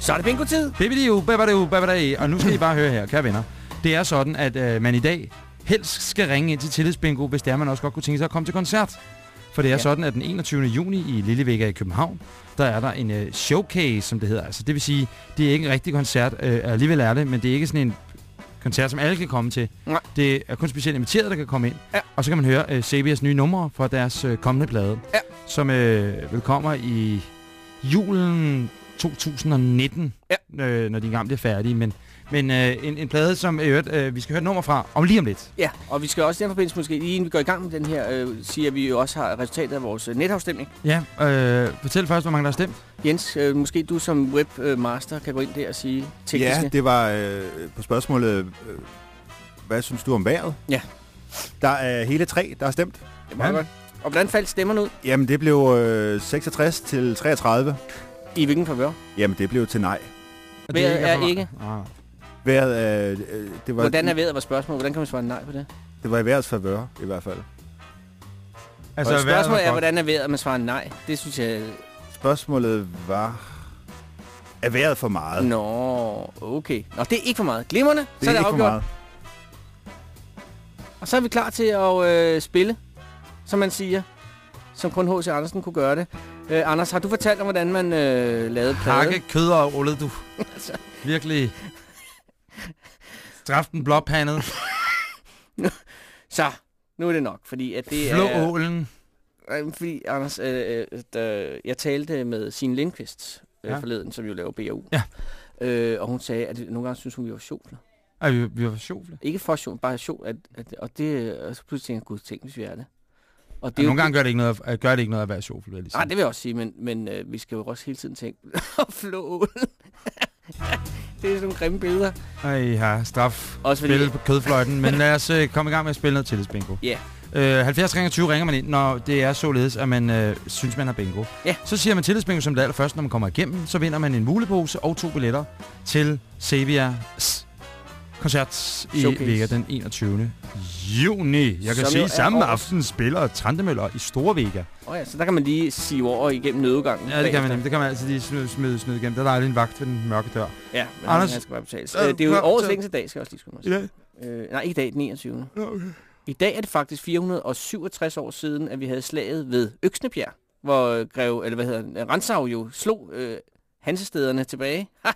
Så er det bingo-tid. Bibidiu, babadiu, babadai. Og nu skal I bare høre her, kære venner. Det er sådan, at øh, man i dag helst skal ringe ind til Tillidsbingo, hvis det er, man også godt kunne tænke sig at komme til koncert. For det er Ja. sådan, at den 21. juni i Lillevægga i København, der er der en øh, showcase, som det hedder. Altså det vil sige, det er ikke en rigtig koncert, øh, alligevel er det, men det er ikke sådan en koncert, som alle kan komme til. Nej. Det er kun specielt inviteret, der kan komme ind. Ja. Og så kan man høre øh, Sabias nye numre fra deres øh, kommende plade, Ja. som øh, kommer i julen 2019, Ja. øh, når de engang bliver færdige. Men, men øh, en, en plade, som øh, øh, vi skal høre et nummer fra om lige om lidt. Ja, og vi skal også i den forbindelse måske, lige inden vi går i gang med den her, øh, sige, at vi jo også har resultatet af vores øh, netafstemning. Ja, øh, fortæl først, hvor mange der har stemt. Jens, øh, måske du som webmaster kan gå ind der og sige tekniske. Ja, det var øh, på spørgsmålet, øh, hvad synes du om vejret? Ja. Der er hele tre, der har stemt. det er meget Ja. godt. Og hvordan faldt stemmerne ud? Jamen, det blev øh, 66 til 33. I hvilken favør? Jamen, det blev til nej. Vejret for er ikke. Ah. Vejret, øh, øh, det var, Hvordan er vejret, var spørgsmålet. Hvordan kan man svare nej på det? Det var i vejrets favør, i hvert fald. Altså, og spørgsmålet er, hvordan er vejret, og man svarer nej. Det synes jeg... Spørgsmålet var, er vejret for meget? Nå, okay. Nå, det er ikke for meget. Glimrende. det så er det ikke for afgjort. meget. Og så er vi klar til at øh, spille, som man siger. Som kun H.C. Andersen kunne gøre det. Øh, Anders, har du fortalt om, hvordan man øh, lavede plade? Hakke, kød og olle, du. Altså. Virkelig. Straf den blåpandet. Så, nu er det nok, fordi at det Flå er... ålen. Fordi, Anders, øh, øh, jeg talte med Signe Lindqvist øh, Ja. forleden, som jo laver BAU. Ja. Øh, og hun sagde, at nogle gange synes hun, vi var sjovle. Ej, vi, vi var sjovle. Ikke for sjov, bare sjov. At, at, og det, og så pludselig tænkte jeg, gud, tænk, hvis vi er det. Og Ja, jo nogle gange gør det ikke noget, at, gør det ikke noget at være sjovle, vil jeg. Nej, det vil jeg også sige, men, men øh, vi skal jo også hele tiden tænke flå. det er sådan nogle grimme billeder. Ej, ja, straf. Også fordi- Spille på kødfløjten. Men lad os øh, komme i gang med at spille noget tillidsbingo. Ja. Øh, 70 ringer 20 ringer man ind, når det er således, at man øh, synes, man har bingo. Ja. Så siger man tillidsbingo som det allerførste, når man kommer igennem. Så vinder man en mulepose og to billetter til Savias koncert i Showcase. Vega den 21. juni. Jeg kan Som sige, samme årets- aften spiller Trandemøller i Store Vega. Åh oh ja, så der kan man lige sive over igennem nødudgangen. Ja, det kan man nemlig. Det kan man altid lige smide, smide, smide igennem. Der er dejlig en vagt ved den mørke dør. Ja, men Anders, han skal bare betales. øh, det er jo hvad- årets længste dag, skal jeg også lige skynde mig sige. Øh, nej, ikke i dag, den 29. Okay. I dag er det faktisk 467 år siden, at vi havde slaget ved Øksnebjerg, hvor øh, grev, eller hvad hedder det, Ransau jo slog øh, hansestederne tilbage.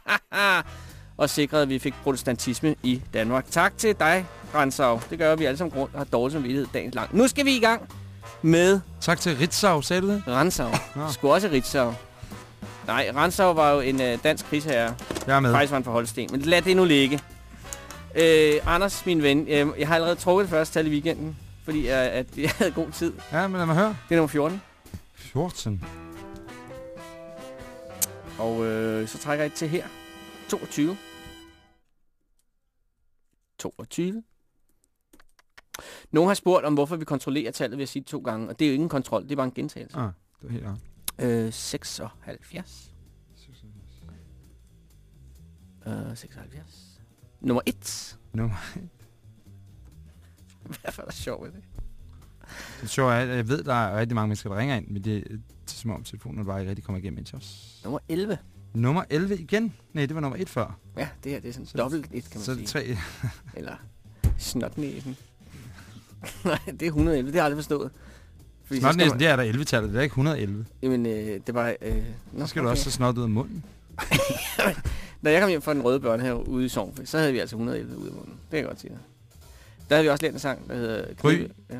og sikrede, at vi fik protestantisme i Danmark. Tak til dig, Ransau. Det gør, vi alle sammen grund har dårlig samvittighed dagens lang. Nu skal vi i gang med... Tak til Ritzau, sagde du det? Ransau. Sgu også Ritzau. Nej, Ransau var jo en øh, dansk krigsherre. Jeg er med. Faktisk var han fra Holsten. Men lad det nu ligge. Øh, Anders, min ven, øh, jeg har allerede trukket det første tal i weekenden, fordi øh, at jeg havde god tid. Ja, men lad mig høre. Det er nummer 14. 14. Og øh, så trækker jeg et til her. 22. 22. Nogen har spurgt om, hvorfor vi kontrollerer tallet ved at sige to gange, og det er jo ingen kontrol, det er bare en gentagelse. Ah, det er helt ret. Øh, 76. Øh, 76. Nummer 1. Nummer Hvad er der sjovt ved det? Det sjove er, at jeg ved, der er rigtig mange mennesker, der ringer ind, men det er som om telefonen bare ikke rigtig kommer igennem ind til os. Nummer 11. Nummer 11 igen? Nej, det var nummer 1 før. Ja, det her det er sådan dobbelt et, kan man så sige. det 3. Eller snotnæsen. Nej, det er 111. Det har jeg aldrig forstået. Fordi så Snotnæsen, man- det er der 11-tallet, det er ikke 111. Jamen, øh, det var... Øh, Så skal du også have snot ud af munden. Da jeg kom hjem fra den røde børnehave ude i Sovnfri, så havde vi altså 111 ude af munden. Det kan jeg godt sige dig. Der havde vi også lært en sang, der hedder... Gry. Ja.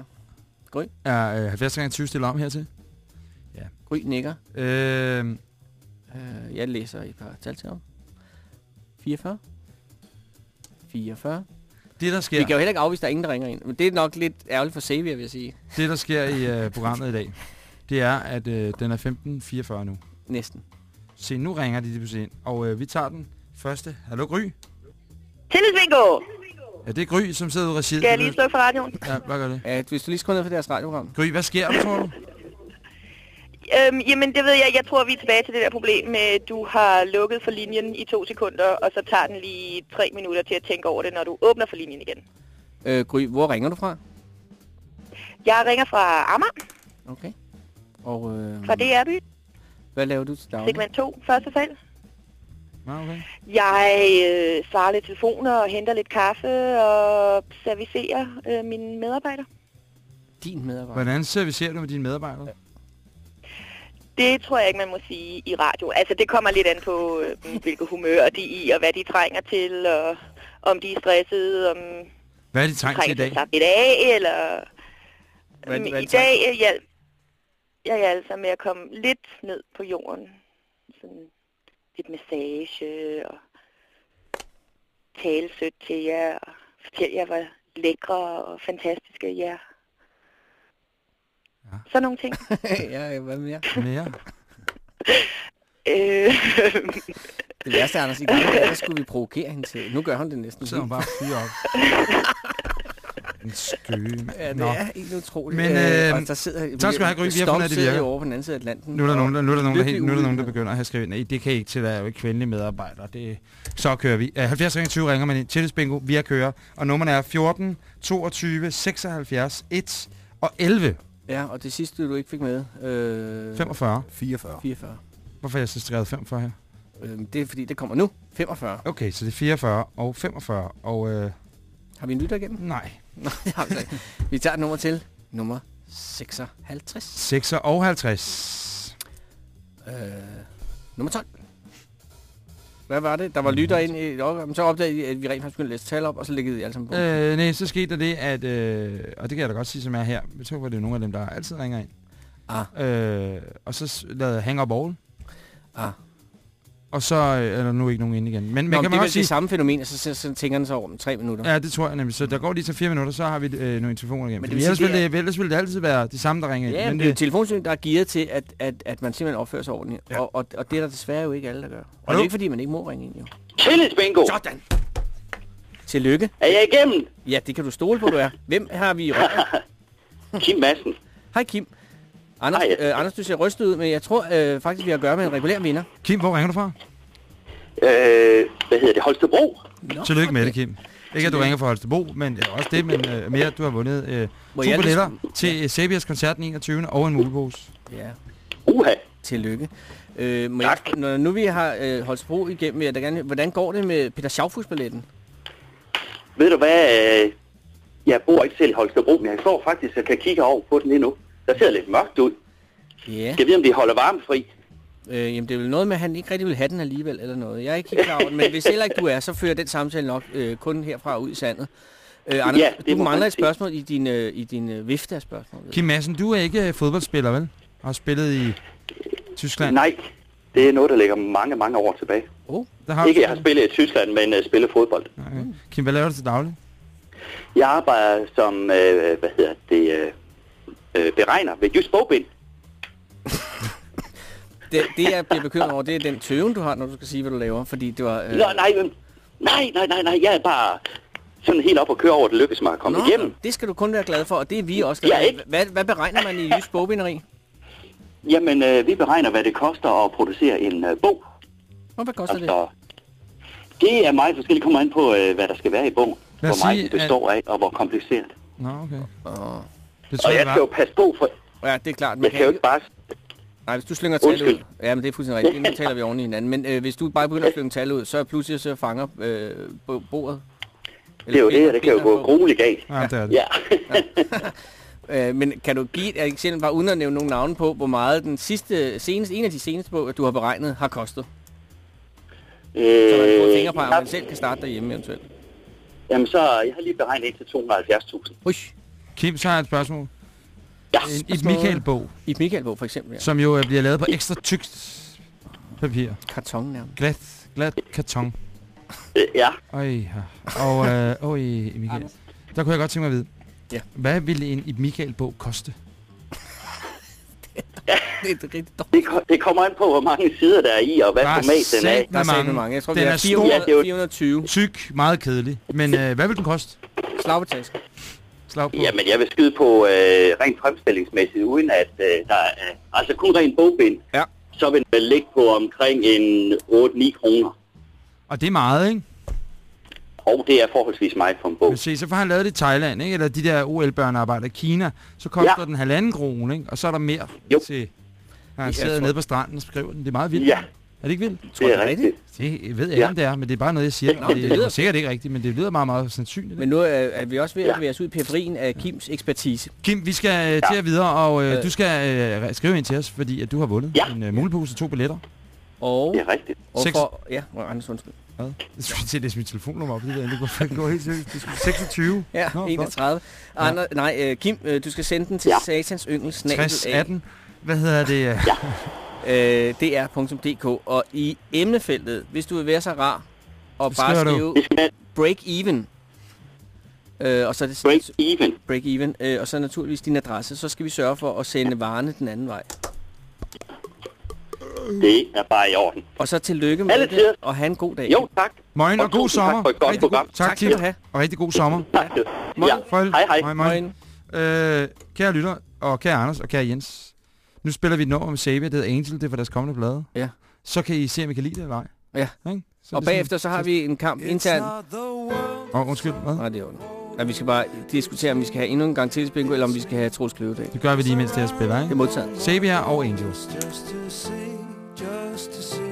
Gry. Er øh, 70 gange 20 stille om hertil? Ja. Gry nikker. Øh, Øh, jeg læser et par tal til om. 44. 44. det, der sker, Vi kan jo heller ikke afvise, at der er ingen, der ringer ind. Men det er nok lidt ærgerligt for Xavier, vil jeg sige. det, der sker i øh, programmet i dag, det er, at øh, den er 15.44 nu. Næsten. Se, nu ringer de lige pludselig ind, og øh, vi tager den første. Hallo, Gry? Tillidsbingo! Ja, det er Gry, som sidder ude i regiet. Skal jeg lige slukke for radioen? Ja, hvad gør det? Ja, hvis du lige skruer ned for deres radioprogram. Gry, hvad sker der, tror du? Øhm, jamen, det ved jeg. Jeg tror, vi er tilbage til det der problem med, at du har lukket for linjen i to sekunder, og så tager den lige tre minutter til at tænke over det, når du åbner for linjen igen. Øh, Gry, hvor ringer du fra? Jeg ringer fra Amager, Okay. Og øh, fra DRby, hvad laver du til daglig? segment 2, første. Ja, okay. Jeg øh, svarer lidt telefoner og henter lidt kaffe og servicerer øh, mine medarbejdere. Din medarbejder. Hvordan servicerer du med dine medarbejdere? Det tror jeg ikke, man må sige i radio. Altså, det kommer lidt an på, øh, hvilket humør de er i, og hvad de trænger til, og om de er stressede, om Hvad er de til i trænger til at dag? lidt af, eller... Hvad- Øhm, hvad I dag øh, hjælp jeg hjælper med at komme lidt ned på jorden. Sådan lidt massage og tale sødt til jer og fortælle jer, hvor lækre og fantastiske I er. Ja. Sådan nogle ting. ja, hvad mere? Mere? øh, Det værste er, Anders, i gang der skulle vi provokere hende til. Nu gør hun det næsten. Så hun bare og fyrer op. En skøge. Ja, det Nå. er helt utroligt. Men, øh, og der sidder, tak skal du have, Gry. Vi har fundet, at det virker. over på den anden side af Atlanten. Nu er der nogen, der, nu er der nogen, der, helt, nu er der nogen, der begynder at have skrevet, nej, det kan I ikke til, der er jo ikke kvindelige medarbejdere. Det, så kører vi. Uh, 70 ring 20 ringer man ind. Tillids bingo, vi er kører. Og nummerne er 14, 22, 76, 1 og 11. Ja, og det sidste, du ikke fik med. Øh, 45. 44. 44. Hvorfor har jeg så skrevet 45 her? Øh, det er fordi, det kommer nu. 45. Okay, så det er 44 og 45. Og øh, Har vi en lytter igennem? nej, Nej, det har vi ikke. Vi tager et nummer til. Nummer 56. 56. Øh, nummer 12. Hvad var det? Der var lytter ind i men så opdagede I, at vi rent faktisk at læse tal op, og så læggede I alle sammen på. Øh, nej, så skete der det, at, øh, og det kan jeg da godt sige, som er her. Jeg tror, det er nogle af dem, der altid ringer ind. Ah. Øh, og så lavede hang up all. Ah. Og så øh, er der nu ikke nogen ind igen. Men, men Nå, kan det man er vel også sige... det samme fænomen, og så, så, så tænker den så over om tre minutter. Ja, det tror jeg nemlig. Så der går lige til fire minutter, så har vi øh, nogle telefoner igen. Men det vil ellers, sige, vil det det, ellers vil det altid være de samme, der ringer ind. Ja, men men det er jo telefonsyn, der er gearet til, at, at, at man simpelthen opfører sig ordentligt. Ja. Og, og, og det er der desværre jo ikke alle, der gør. Og det Hallo? er ikke, fordi man ikke må ringe ind, jo. Tillidsbingo. Sådan! Tillykke. Er jeg igennem? Ja, det kan du stole på, du er. Hvem har vi i? Kim Madsen. Hej Kim. Anders, Hej. øh, Anders, du ser rystet ud, men jeg tror øh, faktisk, vi har at gøre med en regulær vinder. Kim, hvor ringer du fra? Øh, hvad hedder det? Holstebro. Nå, Tillykke med det, Kim. Ikke at du ringer fra Holstebro, men øh, også det, men øh, mere at du har vundet øh, Må to jeg lige- billetter til Sabias koncert den 21. og en mulepose. Ja. Uha. Tillykke. Øh, må jeg, når nu vi har øh, Holstebro igennem, vil jeg da gerne, hvordan går det med Peter Schaufus-balletten? Ved du hvad? øh, Jeg bor ikke selv i Holstebro, men jeg står faktisk og kan kigge over på den lige nu. Der ser lidt mørkt ud. Ja. Skal vide, om de holder varmefri? Øh, jamen, det er vel noget med, at han ikke rigtig vil have den alligevel, eller noget. Jeg er ikke helt klar over det, men hvis heller ikke du er, så fører den samtale nok øh, kun herfra ud i sandet. Øh, Anders, Ja, det du mangler man et spørgsmål i din, øh, i din øh, vifte af spørgsmål. Kim Madsen, du er ikke øh, fodboldspiller, vel? Har spillet i Tyskland. Nej, det er noget, der ligger mange, mange år tilbage. Oh, der har ikke, jeg har spillet i Tyskland, men uh, spillet fodbold. Okay. Kim, hvad laver du til daglig? Jeg arbejder som, øh, hvad hedder det, øh, øh, beregner ved Just Bogbind. Det, det, jeg bliver bekymret over, det er den tøven, du har, når du skal sige, hvad du laver. Fordi det var... Øh, Nå, nej, men, nej, nej, nej, nej, jeg er bare sådan helt op og køre over, at det lykkes mig at komme Nå, igennem. det skal du kun være glad for, og det er vi også Ja, glade ikke? for. Hvad, hvad beregner man i Jysk Bogbinderi? Jamen, øh, vi beregner, hvad det koster at producere en øh, bog. Og hvad koster det? Altså, det er meget forskelligt. kommer an på, øh, hvad der skal være i bogen. Lad Hvor meget sige, det består af, og hvor kompliceret. Nå, okay. Oh. Det tror Og jeg, jeg skal jo passe på, for Ja, det er klart. Man jeg kan jo ikke bare... Nej, hvis du slynger tal ud... Ja, men det er fuldstændig rigtigt. Nu taler vi oven i hinanden. Men øh, hvis du bare begynder at slynge tal ud, så pludselig så fanger øh, bo- bordet. Det er jo det, det kan jo gå grueligt galt. Ja, det er det. Ja. Øh, men kan du give et eksempel, bare uden at nævne nogle navne på, hvor meget den sidste, seneste, en af de seneste bog, du har beregnet, har kostet? Øh, Så man får fingre på, at man selv kan starte derhjemme eventuelt. Jamen så, jeg har lige beregnet ind til 270.000. Kim, så har jeg et spørgsmål. Ja. En, et Michael-bog, I Michael-bog for eksempel, ja. som jo øh, bliver lavet på ekstra tykt papir. Karton nærmest. Glat, glat karton. Ja. Øj, ja. og øh, øj, Michael. Der kunne jeg godt tænke mig at vide. Ja. Hvad ville en Ib Michael-bog koste? Det er rigtig Det, ko- det kommer an på, hvor mange sider der er i, og hvad Der er format den er. i. satme mange. mange. Jeg tror, den det er er 400, stor, det er jo- 420. tyk, meget kedelig. Men øh, hvad vil den koste? Slagbetaske. Slag på. Jamen, jeg vil skyde på øh, rent fremstillingsmæssigt, uden at øh, der er... Altså kun rent bogbind. Ja. Så vil den ligge på omkring en 8-9 kroner. Og det er meget, ikke? Og det er forholdsvis meget for en bog. Men se, så får han lavet det i Thailand, ikke? Eller de der OL-børnearbejder i Kina. Så koster Ja. den halvanden krone, ikke? Og så er der mere Jo. til... Han Jeg sidder nede på stranden og skriver den. Det er meget vildt. Ja. Er det ikke vildt? Det er rigtigt. Det ved jeg Ja. ikke, om det er, men det er bare noget, jeg siger. Nå, det, det det, lyder- er sikkert ikke rigtigt, men det lyder meget, meget sandsynligt. Men nu er, er vi også ved at Ja. os ud i periferien af Kims ekspertise. Kim, vi skal øh, til at videre, og øh, Øh. du skal øh, skrive ind til os, fordi at du har vundet Ja. en øh, mulepose og to billetter. Og, Det er rigtigt. og Seks- for... Ja, Anders, undskyld. Hvad? Jeg skulle til at læse mit telefonnummer op. Det, der. det går, det går helt seriøst. Det skulle 26. Ja, Nå, 31. Andre, nej, øh, Kim, øh, du skal sende den til Ja. satans yngel, 60, 18. Hvad hedder det? Ja. øh, dr.dk. Og i emnefeltet, hvis du vil være så rar, og bare skrive break even, øh, og så er det break even. break even, øh, og så naturligvis din adresse, så skal vi sørge for at sende varerne den anden vej. Det er bare i orden. Og så tillykke med det, og have en god dag. Jo, tak. Moin og Og god tusind tak sommer. for et godt Rigtig program. God, tak, Tak du have. Og rigtig god sommer. Tak. Ja. Moin. Hej, hej. Moin. Moin. Øh, kære lytter, og kære Anders, og kære Jens. Nu spiller vi et nummer med Sabia, det hedder Angel, det er for deres kommende plade. Ja. Så kan I se, om I kan lide det eller ej. Ja. Ikke? Så Og det bagefter så har vi en kamp internt. Åh, undskyld, hvad? Nej, det er ondt. Ja, vi skal bare diskutere, om vi skal have endnu en gang til bingo, eller om vi skal have Troels Kløvedal. Det gør vi lige, mens det her spiller, Det ikke? er modtaget. Sabia og Angel. Just to see, just to see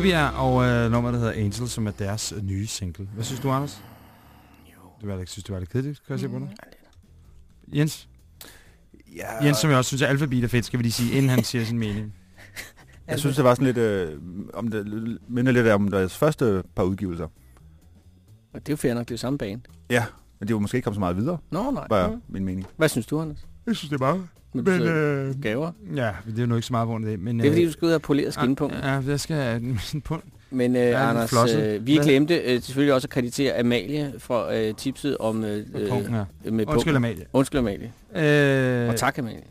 Sabia og øh, nummer, der hedder Angel, som er deres øh, nye single. Hvad synes du, Anders? Jo. Du var ikke synes, det var lidt kedeligt, kan jeg se på dig? Jens? Ja. Jens, som jeg også synes, at alfabet er fedt, skal vi lige sige, inden han siger sin mening. Jeg synes, det var sådan lidt... Øh, om det minder lidt om deres første par udgivelser. Og det er jo fair nok, det er jo samme bane. Ja, men det var måske ikke kommet så meget videre. Nå, nej. Var Nå. min mening. Hvad synes du, Anders? Jeg synes, det er meget. Men, Men, øh, gaver? Ja, det er jo nu ikke så meget på grund af det. Men, Det er fordi, øh, du skal ud og have poleret skinpunkt. Ja, det skal jeg på. Men øh, Anders, flosset. øh, vi Hvad? glemte øh, selvfølgelig også at kreditere Amalie fra øh, tipset om... Øh, punkten, ja. øh, med Undskyld. Amalie. Undskyld Amalie. Øh, Og tak Amalie.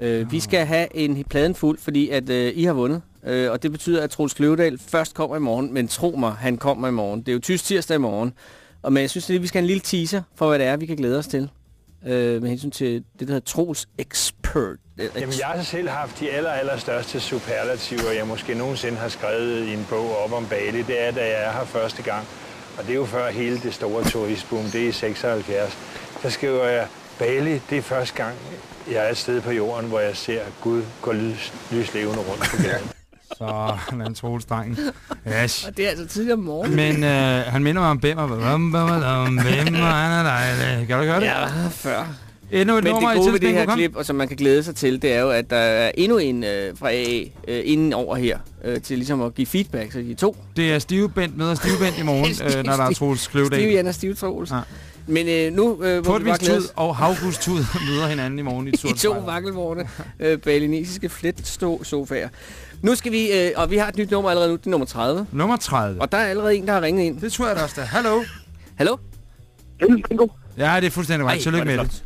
Øh, vi skal have en pladen fuld, fordi at øh, I har vundet. Øh, og det betyder, at Troels Kløvedal først kommer i morgen. Men tro mig, han kommer i morgen. Det er jo tysk tirsdag i morgen. Og men jeg synes, at vi skal have en lille teaser for, hvad det er, vi kan glæde os til. Øh, med hensyn til det, der hedder Troels Expert. Øh, Jamen, jeg har selv haft de aller, aller største superlativer, jeg måske nogensinde har skrevet i en bog op om Bali. Det er, da jeg er her første gang. Og det er jo før hele det store turistboom, det er i 76. Der skriver jeg, Bali, det er første gang, jeg er et sted på jorden, hvor jeg ser Gud gå lys, lyslevende rundt på gaden. Så han er en Troels dreng. Yes. Og det er altså tidligere om morgenen. Men øh, han minder mig om Bemmer. Bum, bum, bum, Bemmer, han er dejlig. Kan du høre det? Ja, før. Endnu et Men nummer det i gode ved det her klip, og som man kan glæde sig til, det er jo, at der er endnu en øh, fra AA øh, inden over her, øh, til ligesom at give feedback, så de er to. Det er stivbent med og stivbent i morgen, øh, når der er Troels Kløvedal. Stiv Jan og Stiv Troels. Ja. Men øh, nu øh, må vi bare glæde Portvinstud os og havgustud møder hinanden i morgen i i sort to spejl. vakkelvorne øh, balinesiske fletstå-sofaer. Nu skal vi, øh, og vi har et nyt nummer allerede nu, det er nummer 30. Nummer 30. Og der er allerede en, der har ringet ind. Det tror jeg da også, der. Hallo? Hallo? Ja, det er fuldstændig right. Tillykke med det.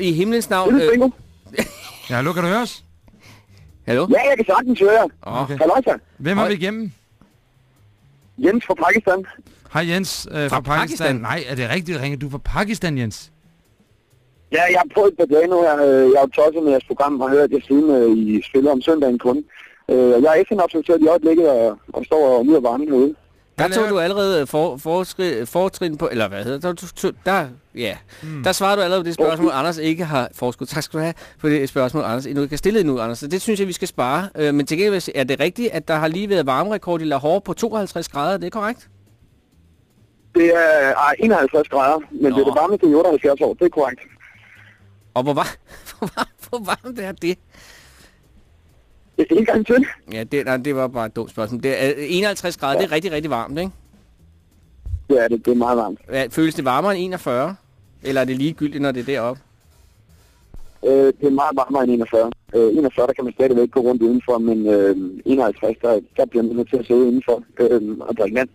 I himlens navn... Øh, Ja, hallo, kan du høre os? Hallo? Ja, jeg kan sagtens høre. Okay. Halløjsa. Hvem har vi igennem? Jens fra Pakistan. Hej Jens øh, fra, fra Pakistan. Pakistan. Nej, er det rigtigt, ringer du fra Pakistan, Jens? Ja, jeg har prøvet et par dage nu her. Øh, Jeg har jo tosset med jeres program og hørt, at jeg streamer i spiller om søndagen kun. Øh, Jeg er FN-observatør i øjeblikket og, og står og nyder varmen herude. Der tog du allerede for, forskri, fortrin på, eller hvad hedder det? Der, tog- der, ja. Mm. der svarer du allerede på det spørgsmål, Anders ikke har forskud. Tak skal du have for det spørgsmål, Anders endnu ikke har stillet endnu, Anders. Så det synes jeg, vi skal spare. Øh, men til gengæld er det rigtigt, at der har lige været varmerekord i Lahore på 52 grader. Det er korrekt? Det er ej, 51 grader, men det er det varmeste i 78 år. Det er korrekt. Og hvor, var, hvor, var, hvor varmt er det? En gang til. Ja, det, nej, det var bare et dumt spørgsmål. Det er, øh, 51 grader, ja. det er rigtig, rigtig varmt, ikke? Det er det. Det er meget varmt. Ja, føles det varmere end 41? Eller er det ligegyldigt, når det er deroppe? Øh, det er meget varmere end 41. Øh, 41, der kan man stadigvæk gå rundt udenfor, men øh, 51, der, der bliver man nødt til at sidde indenfor øh, og drikke vand.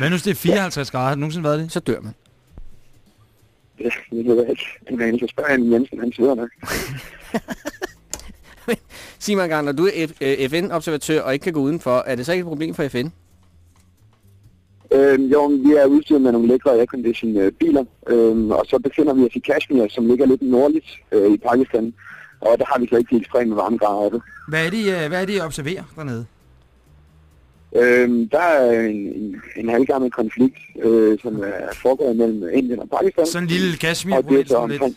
Nu, hvis det er 54 grader? Har det nogensinde været det? Så dør man. Det, det ved jeg ikke. Men så spørger han Jensen, han sidder nok. Sig mig engang, når du er F- øh, FN-observatør og ikke kan gå udenfor, er det så ikke et problem for FN? Øh, jo, vi er udstyret med nogle lækre aircondition øh, biler, øh, og så befinder vi os i Kashmir, som ligger lidt nordligt øh, i Pakistan. Og der har vi så ikke de ekstreme varmegrader af det. Hvad er det, øh, hvad er det I observerer dernede? Øh, der er en, en, en halvgammel konflikt, øh, som er foregået mellem Indien og Pakistan. Sådan en lille Kashmir, og det er så sådan lidt.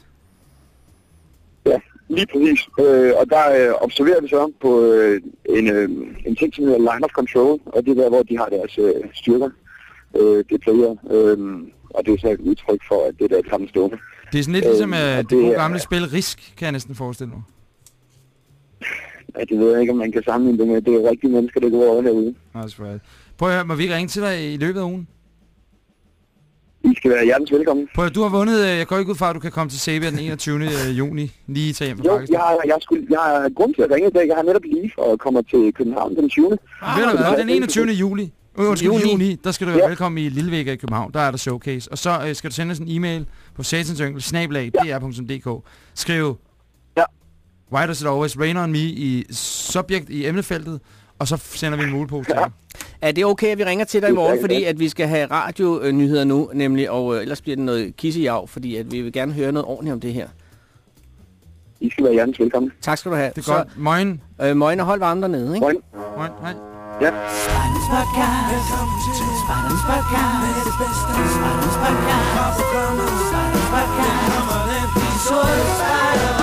Lige præcis. Øh, og der øh, observerer vi så på øh, en, øh, en ting, som hedder line of control, og det er der, hvor de har deres øh, styrker øh, deployeret. Øh, og det er så et udtryk for, at det der er et sammen stående. Det er sådan lidt ligesom Øhm, øh, og det gode er- gamle spil Risk, kan jeg næsten forestille mig. Ja, det ved jeg ikke, om man kan sammenligne det med. Det er rigtige mennesker, der går over herude. That's right. Prøv at høre, må vi ikke ringe til dig i løbet af ugen? I skal være hjertens velkommen. Prøv at, du har vundet, øh, jeg går ikke ud fra, at du kan komme til Sabia den 21. øh, juni, lige tage hjem fra Jo, Pakistan. jeg, jeg, skulle, jeg har grund til at ringe i dag. Jeg har netop lige og kommer til København den 20. Ah, Ved du hvad, den 21. juli, øh, undskyld, Juni. juni. der skal du være Ja. velkommen i Lillevægger i København. Der er der showcase. Og så øh, skal du sende os en e-mail på satansyngel, snablag, dr.dk. Skriv, ja. why does it always rain on me i subjekt i emnefeltet, og så sender vi en mulepose til dig. Er det okay, at vi ringer til dig i er morgen, fordi at vi skal have radionyheder nu, nemlig, og øh, ellers bliver det noget kissejav, fordi at vi vil gerne høre noget ordentligt om det her. I skal være hjertens velkommen. Tak skal du have. Det er godt. Moin. Øh, Moin og hold varmt dernede, ikke? Moin. Moin, hej. Ja. Spejdernes podcast. Spejdernes podcast. Med det bedste. Spejdernes podcast. Spejdernes podcast. De sorte spejder.